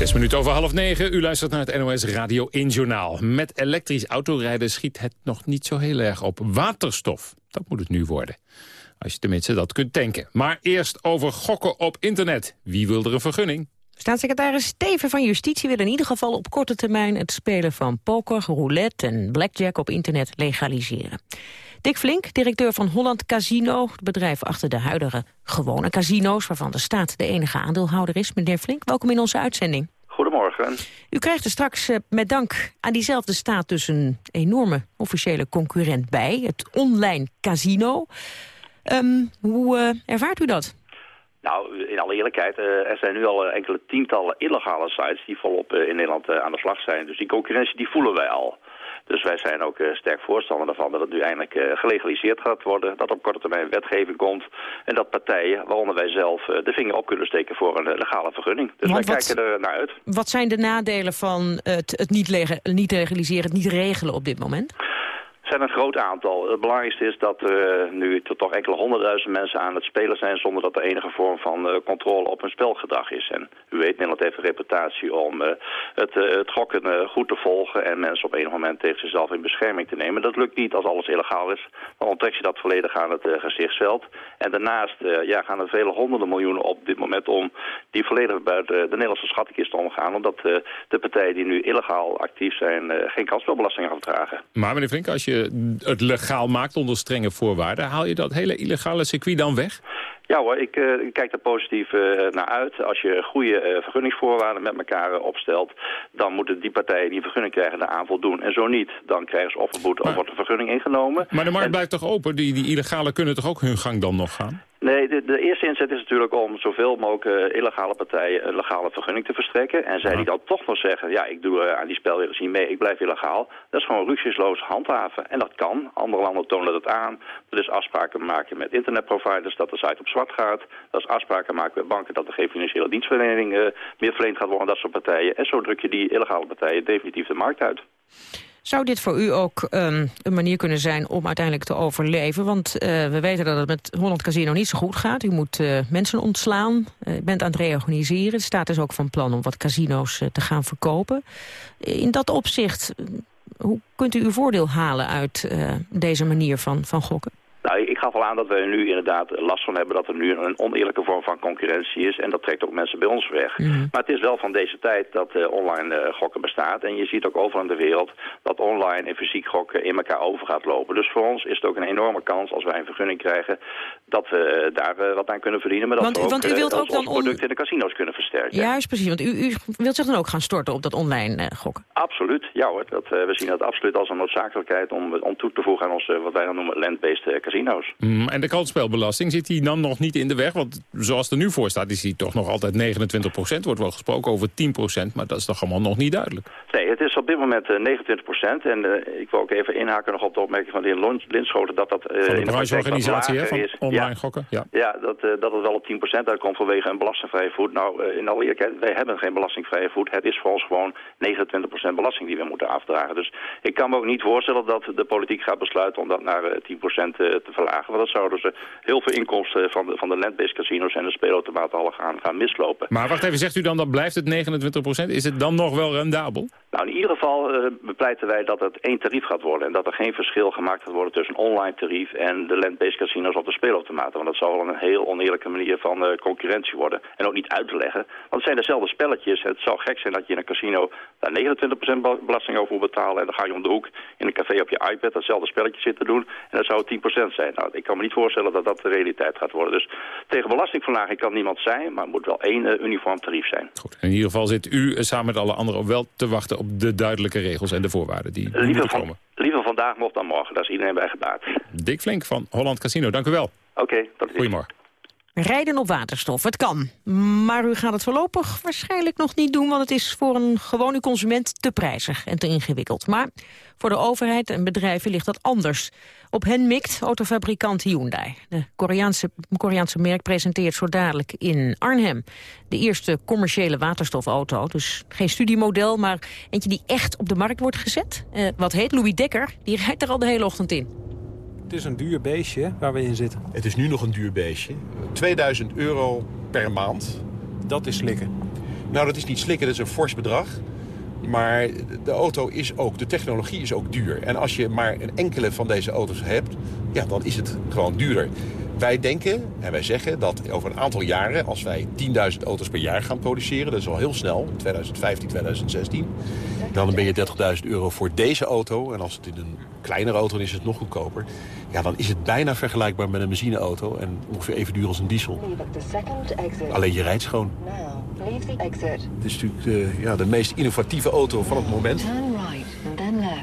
Zes minuten over half negen. U luistert naar het NOS Radio 1 Journaal. Met elektrisch autorijden schiet het nog niet zo heel erg op. Waterstof, dat moet het nu worden. Als je tenminste dat kunt tanken. Maar eerst over gokken op internet. Wie wil er een vergunning? Staatssecretaris Steven van Justitie wil in ieder geval op korte termijn... het spelen van poker, roulette en blackjack op internet legaliseren. Dick Flink, directeur van Holland Casino, het bedrijf achter de huidige gewone casino's... waarvan de staat de enige aandeelhouder is. Meneer Flink, welkom in onze uitzending. Goedemorgen. U krijgt er straks eh, met dank aan diezelfde staat dus een enorme officiële concurrent bij, het online casino. Ehm, hoe uh, ervaart u dat? Nou, in alle eerlijkheid, uh, er zijn nu al enkele tientallen illegale sites die volop in Nederland aan de slag zijn. Dus die concurrentie die voelen wij al. Dus wij zijn ook uh, sterk voorstander daarvan dat het nu eindelijk uh, gelegaliseerd gaat worden. Dat op korte termijn wetgeving komt. En dat partijen, waaronder wij zelf, uh, de vinger op kunnen steken voor een legale vergunning. Dus Want wij wat, kijken er naar uit. Wat zijn de nadelen van het, het niet legaliseren, het niet regelen op dit moment? Zijn een groot aantal. Het belangrijkste is dat er nu toch enkele honderdduizend mensen aan het spelen zijn... zonder dat er enige vorm van uh, controle op hun spelgedrag is. En u weet, Nederland heeft een reputatie om uh, het, het, gokken goed te volgen... en mensen op enig moment tegen zichzelf in bescherming te nemen. Dat lukt niet als alles illegaal is. Dan onttrekt je dat volledig aan het gezichtsveld. En daarnaast ja, gaan er vele honderden miljoenen op dit moment om... die volledig buiten de Nederlandse schattenkist omgaan... omdat de partijen die nu illegaal actief zijn geen kansspelbelasting afdragen. Maar meneer Flink, als je het legaal maakt onder strenge voorwaarden... haal je dat hele illegale circuit dan weg? Ja hoor, ik, uh, ik kijk daar positief uh, naar uit. Als je goede uh, vergunningsvoorwaarden met elkaar opstelt... dan moeten die partijen die vergunning krijgen daaraan voldoen. En zo niet, dan krijgen ze of een boete of wordt de vergunning ingenomen. Maar de markt en... blijft toch open? Die, die illegale kunnen toch ook hun gang dan nog gaan? Nee, de, de, eerste inzet is natuurlijk om zoveel mogelijk illegale partijen een legale vergunning te verstrekken. En zij die dan toch nog zeggen, ja, ik doe aan die spelregels niet mee, ik blijf illegaal. Dat is gewoon rücksichtsloos handhaven. En dat kan. Andere landen tonen dat aan. Dat is afspraken maken met internetproviders, dat de site op zwart gaat. Dat is afspraken maken met banken dat er geen financiële dienstverlening uh, meer verleend gaat worden aan dat soort partijen. En zo druk je die illegale partijen definitief de markt uit. Zou dit voor u ook um, een manier kunnen zijn om uiteindelijk te overleven? Want uh, we weten dat het met Holland Casino niet zo goed gaat. U moet uh, mensen ontslaan, uh, bent aan het reorganiseren. De staat is ook van plan om wat casino's te gaan verkopen. In dat opzicht, hoe kunt u uw voordeel halen uit deze manier van, van gokken? Nou, ik gaf al aan dat we er nu inderdaad last van hebben dat er nu een oneerlijke vorm van concurrentie is. En dat trekt ook mensen bij ons weg. Mhm. Maar het is wel van deze tijd dat uh, online uh, gokken bestaat. En je ziet ook overal in de wereld dat online en fysiek gokken in elkaar over gaat lopen. Dus voor ons is het ook een enorme kans als wij een vergunning krijgen dat we daar uh, wat aan kunnen verdienen. Maar dat want, we ook, want u wilt ook dan product in de casino's kunnen versterken. Juist, precies. Want u, u wilt zich dan ook gaan storten op dat online gokken? Absoluut, ja hoor. Dat, we zien dat absoluut als een noodzakelijkheid om, om toe te voegen aan onze, wat wij dan noemen, land-based casino's. Mm, en de kansspelbelasting, zit die dan nog niet in de weg? Want zoals er nu voor staat, is die toch nog altijd 29 procent. wordt wel gesproken over 10 procent, maar dat is toch allemaal nog niet duidelijk? Nee, het is op dit moment 29 procent. En ik wil ook even inhaken nog op de opmerking van de heer Linschoten... dat dat van de brancheorganisatie van is. online ja. gokken? Ja, ja dat, dat het wel op 10 procent uitkomt vanwege een belastingvrije voet. Nou, in alle eerlijkheid, wij hebben geen belastingvrije voet. Het is voor ons gewoon 29 procent belasting die we moeten afdragen. Dus ik kan me ook niet voorstellen dat de politiek gaat besluiten om dat naar 10 procent te verlagen. Want dat zouden ze heel veel inkomsten van de, van de land-based casinos en de speelautomaten al gaan, gaan mislopen. Maar wacht even, zegt u dan dat blijft het 29 procent? Is het dan nog wel rendabel? Nou, in ieder geval uh, bepleiten wij dat het één tarief gaat worden. En dat er geen verschil gemaakt gaat worden tussen online tarief en de land-based casinos op de speelautomaten. Want dat zou wel een heel oneerlijke manier van uh, concurrentie worden. En ook niet uit te leggen. Want het zijn dezelfde spelletjes. Het zou gek zijn dat je in een casino daar 29% belasting over moet betalen. En dan ga je om de hoek in een café op je iPad datzelfde spelletje zitten doen. En dat zou 10% zijn. Nou, ik kan me niet voorstellen dat dat de realiteit gaat worden. Dus tegen belastingverlaging kan niemand zijn. Maar het moet wel één uh, uniform tarief zijn. Goed. In ieder geval zit u samen met alle anderen wel te wachten op de duidelijke regels en de voorwaarden die liever van, komen. Liever vandaag nog dan morgen, daar is iedereen bij gebaat. Dick Flink van Holland Casino, dank u wel. Oké, okay, tot ziens. Goedemorgen. Rijden op waterstof, het kan. Maar u gaat het voorlopig waarschijnlijk nog niet doen... want het is voor een gewone consument te prijzig en te ingewikkeld. Maar voor de overheid en bedrijven ligt dat anders. Op hen mikt autofabrikant Hyundai. De Koreaanse, Koreaanse merk presenteert zo dadelijk in Arnhem... de eerste commerciële waterstofauto. Dus geen studiemodel, maar eentje die echt op de markt wordt gezet. Uh, wat heet Louis Dekker, die rijdt er al de hele ochtend in. Het is een duur beestje waar we in zitten. Het is nu nog een duur beestje. 2000 euro per maand. Dat is slikken. Nou, dat is niet slikken, dat is een fors bedrag. Maar de auto is ook, de technologie is ook duur. En als je maar een enkele van deze auto's hebt, ja, dan is het gewoon duurder. Wij denken en wij zeggen dat over een aantal jaren... als wij 10.000 auto's per jaar gaan produceren... dat is al heel snel, 2015, 2016... dan ben je 30.000 euro voor deze auto. En als het in een kleinere auto is, is het nog goedkoper. Ja, dan is het bijna vergelijkbaar met een benzineauto... en ongeveer even duur als een diesel. Alleen je rijdt schoon. Het is natuurlijk ja, de meest innovatieve auto van het moment.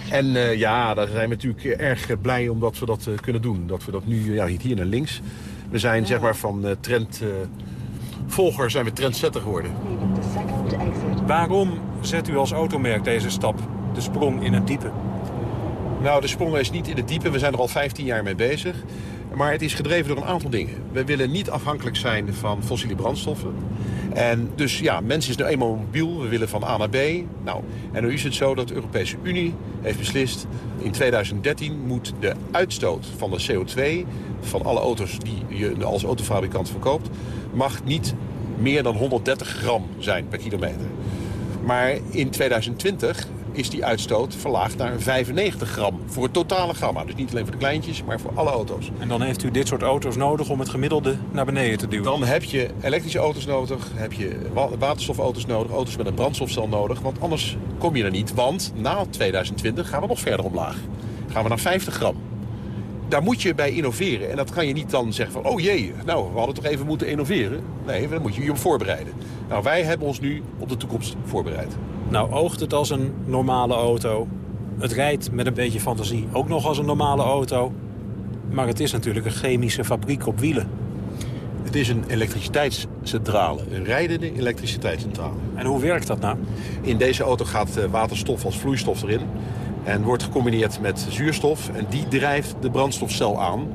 En uh, ja, daar zijn we natuurlijk erg blij omdat we dat uh, kunnen doen. Dat we dat nu ja, hier naar links. We zijn zeg maar van trend volger zijn we trendsetter geworden. Waarom zet u als automerk deze stap, de sprong in het diepe? Nou, de sprong is niet in het diepe. We zijn er al 15 jaar mee bezig. Maar het is gedreven door een aantal dingen. We willen niet afhankelijk zijn van fossiele brandstoffen. En dus ja, mensen is nu eenmaal mobiel. We willen van A naar B. Nou, en nu is het zo dat de Europese Unie heeft beslist... in 2013 moet de uitstoot van de CO2 van alle auto's die je als autofabrikant verkoopt... mag niet meer dan 130 gram zijn per kilometer. Maar in 2020 is die uitstoot verlaagd naar 95 gram voor het totale gamma. Dus niet alleen voor de kleintjes, maar voor alle auto's. En dan heeft u dit soort auto's nodig om het gemiddelde naar beneden te duwen? Dan heb je elektrische auto's nodig, heb je waterstofauto's nodig, auto's met een brandstofcel nodig. Want anders kom je er niet, want na 2020 gaan we nog verder omlaag. Gaan we naar 50 gram. Daar moet je bij innoveren. En dat kan je niet dan zeggen van, oh jee, nou, we hadden toch even moeten innoveren. Nee, daar moet je je op voorbereiden. Nou, wij hebben ons nu op de toekomst voorbereid. Nou oogt het als een normale auto. Het rijdt met een beetje fantasie ook nog als een normale auto. Maar het is natuurlijk een chemische fabriek op wielen. Het is een elektriciteitscentrale, een rijdende elektriciteitscentrale. En hoe werkt dat nou? In deze auto gaat waterstof als vloeistof erin. En wordt gecombineerd met zuurstof. En die drijft de brandstofcel aan.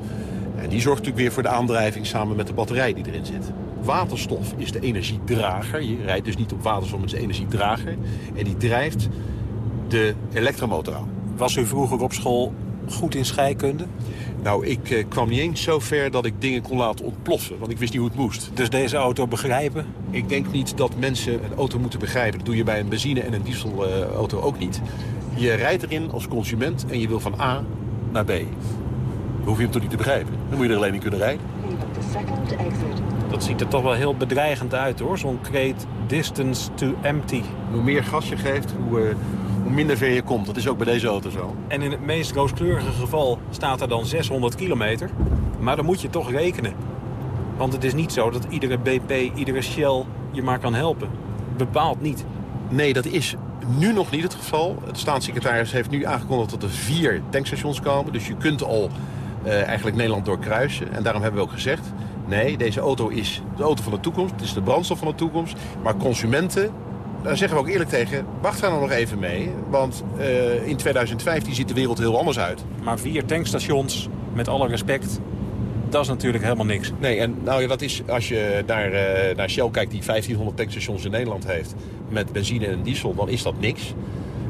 En die zorgt natuurlijk weer voor de aandrijving samen met de batterij die erin zit. Waterstof is de energiedrager. Je rijdt dus niet op waterstof, maar het is de energiedrager. En die drijft de elektromotor aan. Was u vroeger op school goed in scheikunde? Nou, ik eh, kwam niet eens zo ver dat ik dingen kon laten ontploffen. Want ik wist niet hoe het moest. Dus deze auto begrijpen? Ik denk niet dat mensen een auto moeten begrijpen. Dat doe je bij een benzine- en een dieselauto ook niet. Je rijdt erin als consument en je wil van A naar B. Dan hoef je hem toch niet te begrijpen. Dan moet je er alleen in kunnen rijden. Dat ziet er toch wel heel bedreigend uit hoor, zo'n kreet distance to empty. Hoe meer gas je geeft, hoe, uh, hoe minder ver je komt. Dat is ook bij deze auto zo. En in het meest rooskleurige geval staat er dan 600 kilometer. Maar dan moet je toch rekenen. Want het is niet zo dat iedere BP, iedere Shell je maar kan helpen. Bepaald niet. Nee, dat is nu nog niet het geval. De staatssecretaris heeft nu aangekondigd dat er vier tankstations komen. Dus je kunt al uh, eigenlijk Nederland doorkruisen. En daarom hebben we ook gezegd... nee, deze auto is de auto van de toekomst. Het is de brandstof van de toekomst. Maar consumenten daar zeggen we ook eerlijk tegen, wacht daar nog even mee. Want uh, in 2015 ziet de wereld heel anders uit. Maar vier tankstations, met alle respect, dat is natuurlijk helemaal niks. Nee, en nou ja, dat is als je naar, uh, naar Shell kijkt die 1500 tankstations in Nederland heeft... met benzine en diesel, dan is dat niks.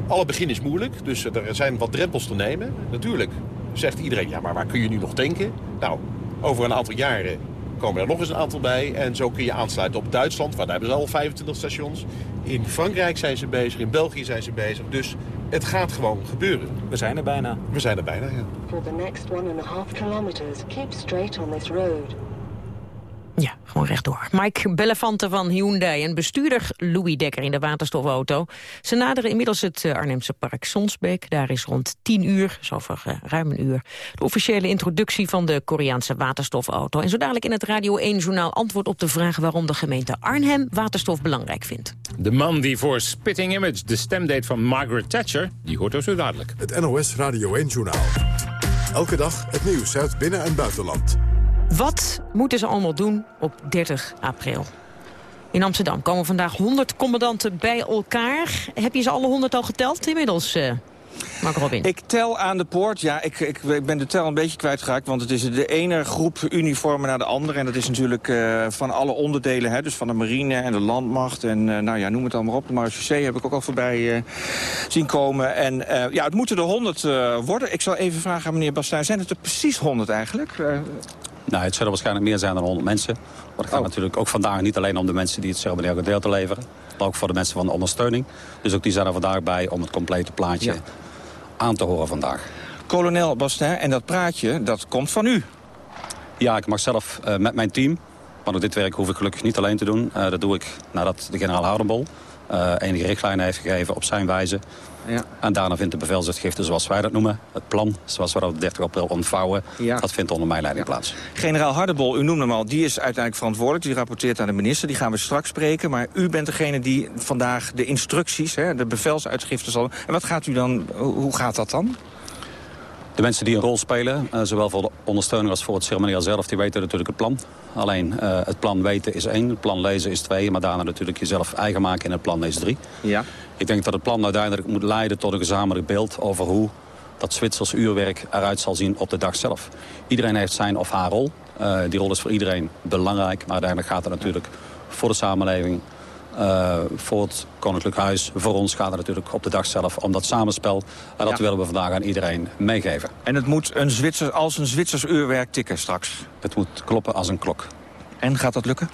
Alle begin is moeilijk, dus er zijn wat drempels te nemen. Natuurlijk zegt iedereen, ja, maar waar kun je nu nog tanken? Nou, over een aantal jaren komen er nog eens een aantal bij. En zo kun je aansluiten op Duitsland, waar daar hebben ze al 25 stations. In Frankrijk zijn ze bezig, in België zijn ze bezig. Dus het gaat gewoon gebeuren. We zijn er bijna. We zijn er bijna, ja. For the next one and a half kilometers, keep straight on this road. Ja, gewoon rechtdoor. Mike Bellefante van Hyundai en bestuurder Louis Dekker in de waterstofauto. Ze naderen inmiddels het eh, Arnhemse park Sonsbeek. Daar is rond 10 uur, zo over uh, ruim een uur, de officiële introductie van de Koreaanse waterstofauto. En zo dadelijk in het Radio 1-journaal antwoord op de vraag waarom de gemeente Arnhem waterstof belangrijk vindt. De man die voor Spitting Image de stem deed van Margaret Thatcher, die hoort er zo dadelijk. Het NOS Radio 1-journaal. Elke dag het nieuws uit binnen- en buitenland. Wat moeten ze allemaal doen op 30 april? In Amsterdam komen vandaag 100 commandanten bij elkaar. Heb je ze alle 100 al geteld inmiddels, uh, Robin? Ik tel aan de poort. Ja, ik, ik, ik, ben de tel een beetje kwijtgeraakt. Want het is de ene groep uniformen naar de andere. En dat is natuurlijk uh, van alle onderdelen. Hè, dus van de marine en de landmacht. En uh, nou ja, noem het allemaal op. De marechaussee heb ik ook al voorbij zien komen. En ja, het moeten er 100 worden. Ik zal even vragen aan meneer Bastijn. Zijn het er precies 100 eigenlijk? Nou, het zullen waarschijnlijk meer zijn dan 100 mensen. Maar het gaat oh. natuurlijk ook vandaag niet alleen om de mensen die het ceremonieel gedeelte leveren. Maar ook voor de mensen van de ondersteuning. Dus ook die zijn er vandaag bij om het complete plaatje aan te horen vandaag. Kolonel Bastin, en dat praatje, dat komt van u? Ja, ik mag zelf uh, met mijn team. Want dit werk hoef ik gelukkig niet alleen te doen. Uh, dat doe ik nadat de generaal Hardenbol uh, enige richtlijnen heeft gegeven op zijn wijze. Ja. En daarna vindt de bevelsuitgifte, zoals wij dat noemen, het plan, zoals we dat op 30 april ontvouwen, ja. dat vindt onder mijn leiding plaats. Generaal Hardebol, u noemde hem al, die is uiteindelijk verantwoordelijk. Die rapporteert aan de minister, die gaan we straks spreken. Maar u bent degene die vandaag de instructies, hè, de bevelsuitgifte zal... En wat gaat u dan, hoe gaat dat dan? De mensen die een rol spelen, uh, zowel voor de ondersteuning als voor het ceremonieel zelf, die weten natuurlijk het plan. Alleen uh, het plan weten is één, het plan lezen is twee, maar daarna natuurlijk jezelf eigen maken in het plan is drie. Ja. Ik denk dat het plan uiteindelijk moet leiden tot een gezamenlijk beeld over hoe dat Zwitsers uurwerk eruit zal zien op de dag zelf. Iedereen heeft zijn of haar rol. Uh, die rol is voor iedereen belangrijk, maar uiteindelijk gaat het natuurlijk voor de samenleving uh, voor het Koninklijk Huis. Voor ons gaat het natuurlijk op de dag zelf om dat samenspel. En dat willen we vandaag aan iedereen meegeven. En het moet een Zwitser, als een Zwitsers uurwerk tikken straks? Het moet kloppen als een klok. En gaat dat lukken?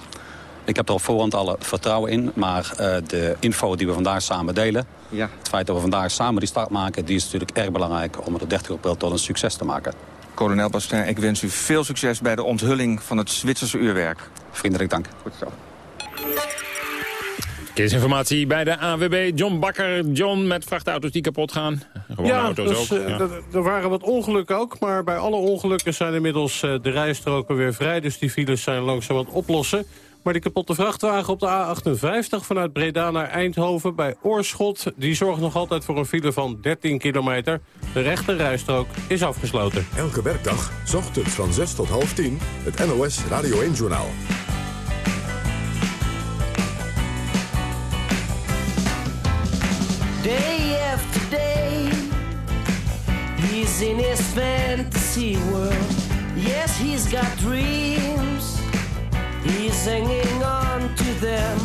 Ik heb er op voorhand alle vertrouwen in. Maar uh, de info die we vandaag samen delen... Ja. het feit dat we vandaag samen die start maken... die is natuurlijk erg belangrijk om het op 30 april tot een succes te maken. Kolonel Bastin, ik wens u veel succes bij de onthulling van het Zwitserse uurwerk. Vriendelijk dank. Goed zo. Verkeersinformatie bij de AWB. John Bakker. John, met vrachtauto's die kapot gaan. Gewoon ja, auto's dus, ook. Uh, ja. er waren wat ongelukken ook. Maar bij alle ongelukken zijn inmiddels uh, de rijstroken weer vrij. Dus die files zijn langzaam aan het oplossen. Maar die kapotte vrachtwagen op de A58 vanuit Breda naar Eindhoven bij Oorschot... die zorgt nog altijd voor een file van 13 kilometer. De rechte rijstrook is afgesloten. Elke werkdag, s ochtends van 6 tot half 10, het NOS Radio 1-journaal. Day after day, he's in his fantasy world. Yes, he's got dreams, he's hanging on to them.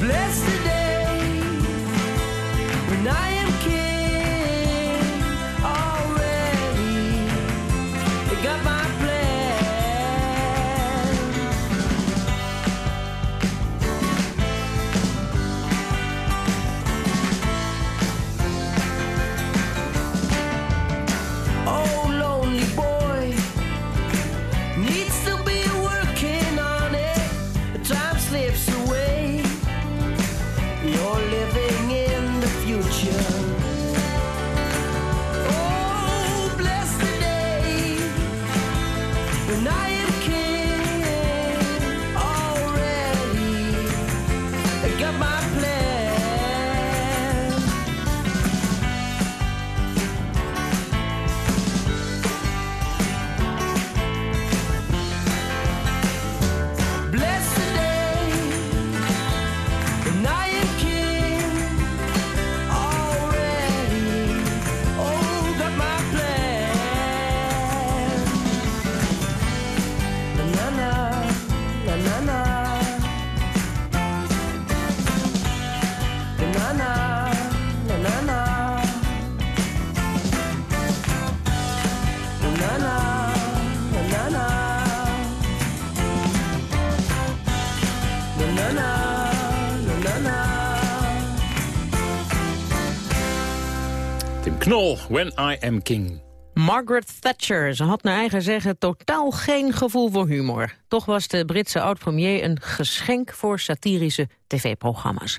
Bless the day When I Am King. Margaret Thatcher. Ze had naar eigen zeggen totaal geen gevoel voor humor. Toch was de Britse oud-premier een geschenk voor satirische tv-programma's.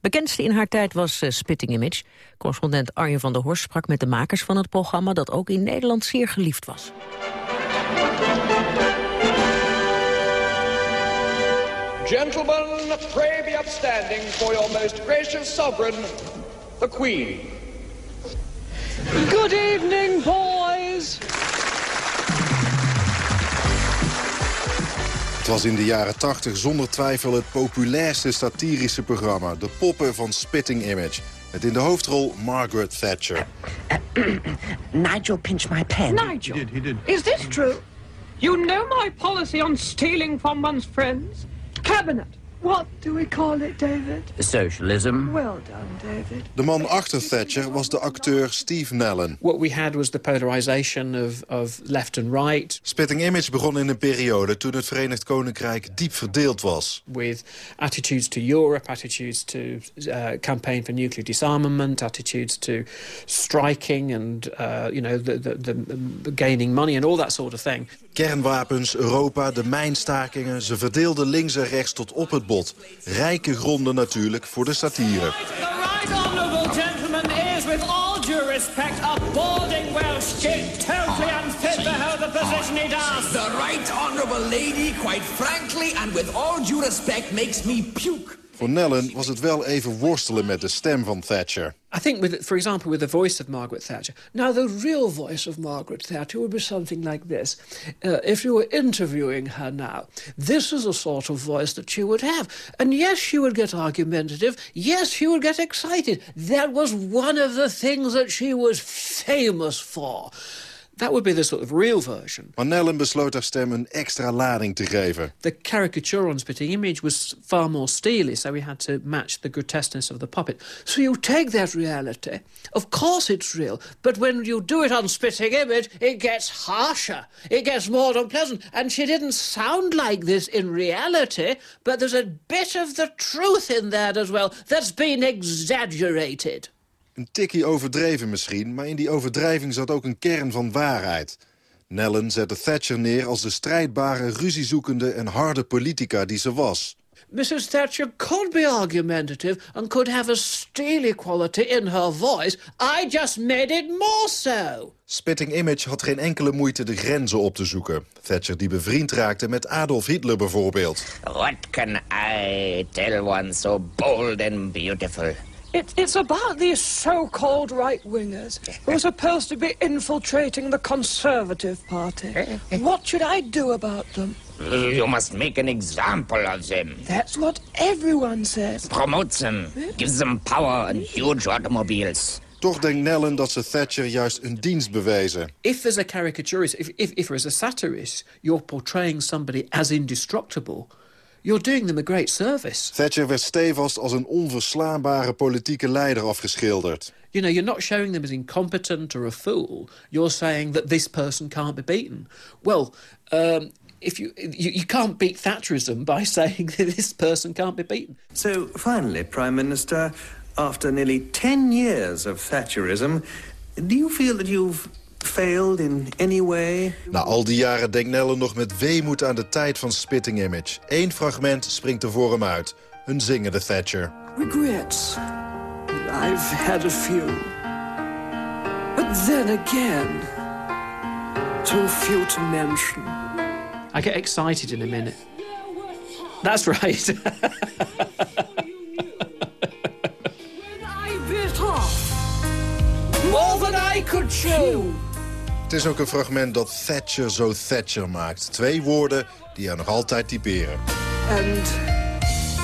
Bekendste in haar tijd was uh, Spitting Image. Correspondent Arjen van der Horst sprak met de makers van het programma... dat ook in Nederland zeer geliefd was. Gentlemen, pray be upstanding for your most gracious sovereign, the Queen. Good evening, boys. Het was in de jaren 80 zonder twijfel het populairste satirische programma. De poppen van Spitting Image. Met in de hoofdrol Margaret Thatcher. Nigel pinched my pen. Nigel, is this true? You know my policy on stealing from one's friends? Cabinet. What do we call it, David? Socialism. Well done, David. De man achter Thatcher was de acteur Steve Nellen. What we had was the polarization of, of left and right. Spitting Image begon in een periode toen het Verenigd Koninkrijk diep verdeeld was. With attitudes to Europe, attitudes to uh, campaign for nuclear disarmament, attitudes to striking and uh, you know the, the, the gaining money and all that sort of thing. Kernwapens, Europa, de mijnstakingen, ze verdeelden links en rechts tot op het Rijke gronden natuurlijk voor de satire. The right honourable gentleman is, with all due respect, a balding Welsh git, totally unfit to hold the position he does. The right honourable lady, quite frankly and with all due respect, makes me puke. Voor Nellen was het wel even worstelen met de stem van Thatcher. I think, with, for example, with the voice of Margaret Thatcher. Now, the real voice of Margaret Thatcher would be something like this. Uh, if you were interviewing her now, this is the sort of voice that she would have. And yes, she would get argumentative. Yes, she would get excited. That was one of the things that she was famous for. That would be the sort of real version. Maar Nellen besloot haar stem een extra lading te geven. The caricature on Spitting Image was far more steely, so we had to match the grotesqueness of the puppet. So you take that reality, of course it's real, but when you do it on Spitting Image, it gets harsher, it gets more unpleasant. And she didn't sound like this in reality, but there's a bit of the truth in there as well that's been exaggerated. Een tikkie overdreven misschien, maar in die overdrijving zat ook een kern van waarheid. Nellen zette Thatcher neer als de strijdbare, ruziezoekende en harde politica die ze was. Mrs. Thatcher could be argumentative and could have a steely quality in her voice. I just made it more so. Spitting Image had geen enkele moeite de grenzen op te zoeken. Thatcher die bevriend raakte met Adolf Hitler bijvoorbeeld. What can I tell one so bold and beautiful? It, it's about these so-called right-wingers who are supposed to be infiltrating the Conservative Party. What should I do about them? You must make an example of them. That's what everyone says. Promote them. Give them power and huge automobiles. Toch denkt Nellen dat ze Thatcher juist een dienst bewezen. If there's a caricaturist, if, if, if there's a satirist, you're portraying somebody as indestructible... You're doing them a great service. Thatcher werd stevast als een onverslaanbare politieke leider afgeschilderd. You know, you're not showing them as incompetent or a fool. You're saying that this person can't be beaten. Well, um, if you, you you can't beat Thatcherism by saying that this person can't be beaten. So, finally, Prime Minister, after nearly 10 years of Thatcherism, do you feel that you've failed in any way? Na al die jaren denkt Nellen nog met weemoed aan de tijd van Spitting Image. Eén fragment springt er voor hem uit. Een zingende Thatcher. Regrets. I've had a few. But then again, too few to mention. I get excited in a minute. That's right. I bit off more than I could chew. Het is ook een fragment dat Thatcher zo Thatcher maakt. Twee woorden die haar nog altijd typeren. And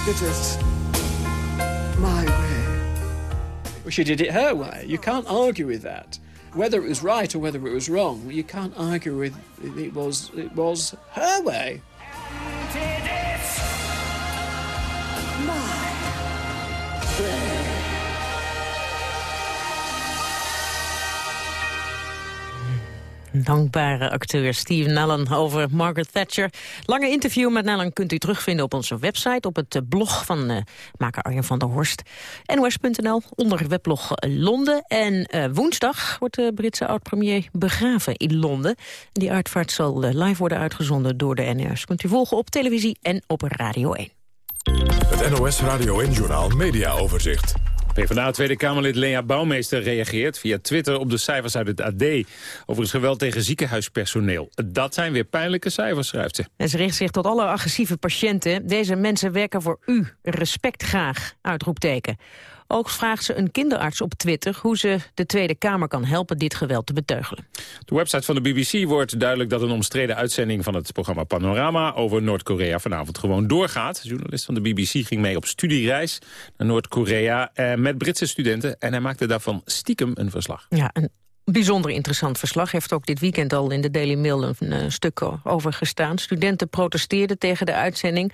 it is my way. She did it her way. You can't argue with that. Whether it was right or whether it was wrong, you can't argue with it was it was her way. Dankbare acteur Steve Nallen over Margaret Thatcher. Lange interview met Nallen kunt u terugvinden op onze website... op het eh, blog van uh, maker Arjen van der Horst. NOS.nl, onder weblog Londen. En uh, woensdag wordt de Britse oud-premier begraven in Londen. Die uitvaart zal live worden uitgezonden door de NOS. Kunt u volgen op televisie en op Radio 1. Het NOS Radio 1-journaal Media Overzicht. PvdA Tweede Kamerlid Lea Bouwmeester reageert via Twitter op de cijfers uit het AD over het geweld tegen ziekenhuispersoneel. Dat zijn weer pijnlijke cijfers, schrijft ze. En ze richt zich tot alle agressieve patiënten. Deze mensen werken voor u. Respect graag. Uitroepteken. Ook vraagt ze een kinderarts op Twitter hoe ze de Tweede Kamer kan helpen dit geweld te beteugelen. De website van de BBC wordt duidelijk dat een omstreden uitzending van het programma Panorama over Noord-Korea vanavond gewoon doorgaat. De journalist van de BBC ging mee op studiereis naar Noord-Korea eh, met Britse studenten en hij maakte daarvan stiekem een verslag. Ja, een bijzonder interessant verslag. Heeft ook dit weekend al in de Daily Mail een uh, stuk over gestaan. Studenten protesteerden tegen de uitzending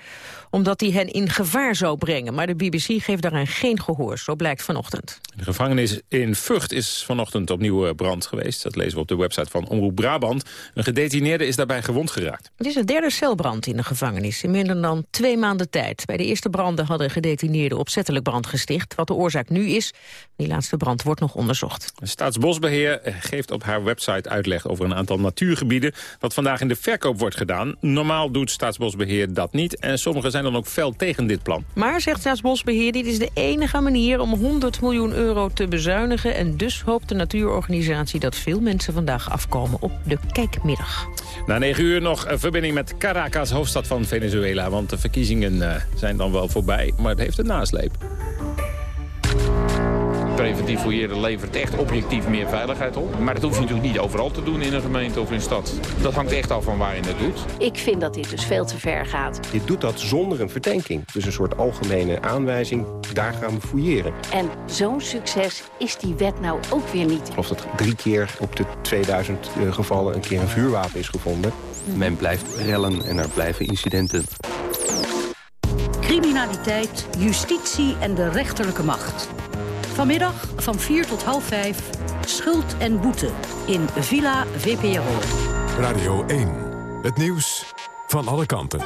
omdat die hen in gevaar zou brengen. Maar de BBC geeft daaraan geen gehoor, zo blijkt vanochtend. De gevangenis in Vught is vanochtend opnieuw eh, brand geweest. Dat lezen we op de website van Omroep Brabant. Een gedetineerde is daarbij gewond geraakt. Het is de derde celbrand in de gevangenis in minder dan twee maanden tijd. Bij de eerste branden hadden gedetineerden opzettelijk brand gesticht. Wat de oorzaak nu is, die laatste brand wordt nog onderzocht. Staatsbosbeheer geeft op haar website uitleg over een aantal natuurgebieden... wat vandaag in de verkoop wordt gedaan. Normaal doet Staatsbosbeheer dat niet en sommigen zijn dan ook fel tegen dit plan. Maar, zegt Staatsbosbeheer, dit is de enige manier om 100 miljoen euro te bezuinigen... en dus hoopt de natuurorganisatie dat veel mensen vandaag afkomen op de kijkmiddag. Na negen uur nog een verbinding met Caracas, hoofdstad van Venezuela... want de verkiezingen uh, zijn dan wel voorbij, maar het heeft een nasleep preventief fouilleren levert echt objectief meer veiligheid op. Maar dat hoef je natuurlijk niet overal te doen in een gemeente of in een stad. Dat hangt echt af van waar je het doet. Ik vind dat dit dus veel te ver gaat. Je doet dat zonder een verdenking. Dus een soort algemene aanwijzing, daar gaan we fouilleren. En zo'n succes is die wet nou ook weer niet. Of dat drie keer op de 2000 eh, gevallen een keer een vuurwapen is gevonden. Men blijft rellen en er blijven incidenten. Criminaliteit, justitie en de rechterlijke macht. Vanmiddag van 4 tot half 5 Schuld en Boete in Villa VPRO. Radio 1. Het nieuws van alle kanten.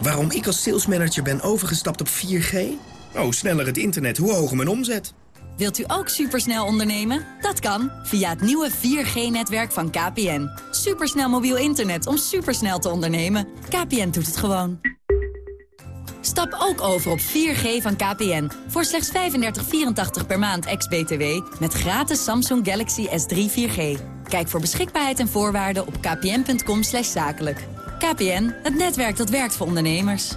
Waarom ik als salesmanager ben overgestapt op 4G? Oh, sneller het internet, hoe hoger mijn omzet. Wilt u ook supersnel ondernemen? Dat kan via het nieuwe 4G-netwerk van KPN. Supersnel mobiel internet om supersnel te ondernemen. KPN doet het gewoon. Stap ook over op 4G van KPN. Voor slechts 35,84 per maand ex-BTW. Met gratis Samsung Galaxy S3 4G. Kijk voor beschikbaarheid en voorwaarden op kpn.com zakelijk. KPN, het netwerk dat werkt voor ondernemers.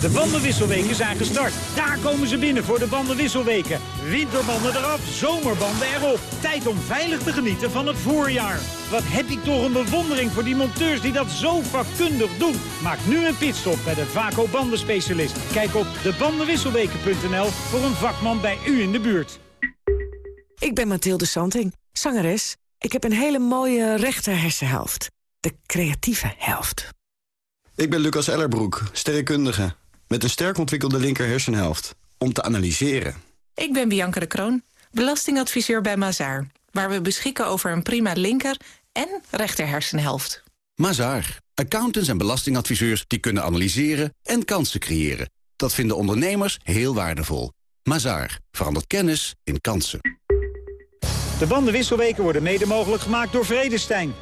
De bandenwisselweken zijn gestart. Daar komen ze binnen voor de bandenwisselweken. Winterbanden eraf, zomerbanden erop. Tijd om veilig te genieten van het voorjaar. Wat heb ik toch een bewondering voor die monteurs die dat zo vakkundig doen. Maak nu een pitstop bij de Vaco bandenspecialist. Kijk op debandenwisselweken.nl voor een vakman bij u in de buurt. Ik ben Mathilde Santing, zangeres. Ik heb een hele mooie rechter hersenhelft. De creatieve helft. Ik ben Lucas Ellerbroek, sterrenkundige. Met een sterk ontwikkelde linker hersenhelft. Om te analyseren. Ik ben Bianca de Kroon, belastingadviseur bij Mazaar. Waar we beschikken over een prima linker en rechter hersenhelft. Mazaar. Accountants en belastingadviseurs die kunnen analyseren en kansen creëren. Dat vinden ondernemers heel waardevol. Mazaar. Verandert kennis in kansen. De bandenwisselweken worden mede mogelijk gemaakt door Vredestein.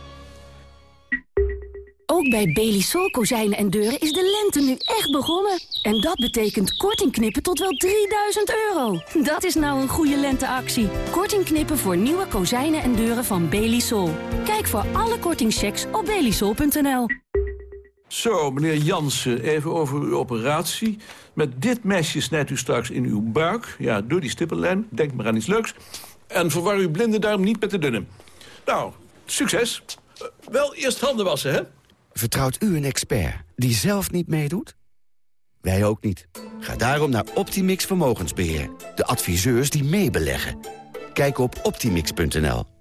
Ook bij Belisol kozijnen en deuren is de lente nu echt begonnen. En dat betekent korting knippen tot wel 3000 euro. Dat is nou een goede lenteactie. Korting knippen voor nieuwe kozijnen en deuren van Belisol. Kijk voor alle kortingchecks op belisol.nl. Zo, meneer Jansen, even over uw operatie. Met dit mesje snijdt u straks in uw buik. Ja, door die stippellijn. Denk maar aan iets leuks. En verwar uw blinde darm niet met de dunne. Nou, succes. Uh, wel eerst handen wassen, hè? Vertrouwt u een expert die zelf niet meedoet? Wij ook niet. Ga daarom naar Optimix Vermogensbeheer. De adviseurs die meebeleggen. Kijk op optimix.nl.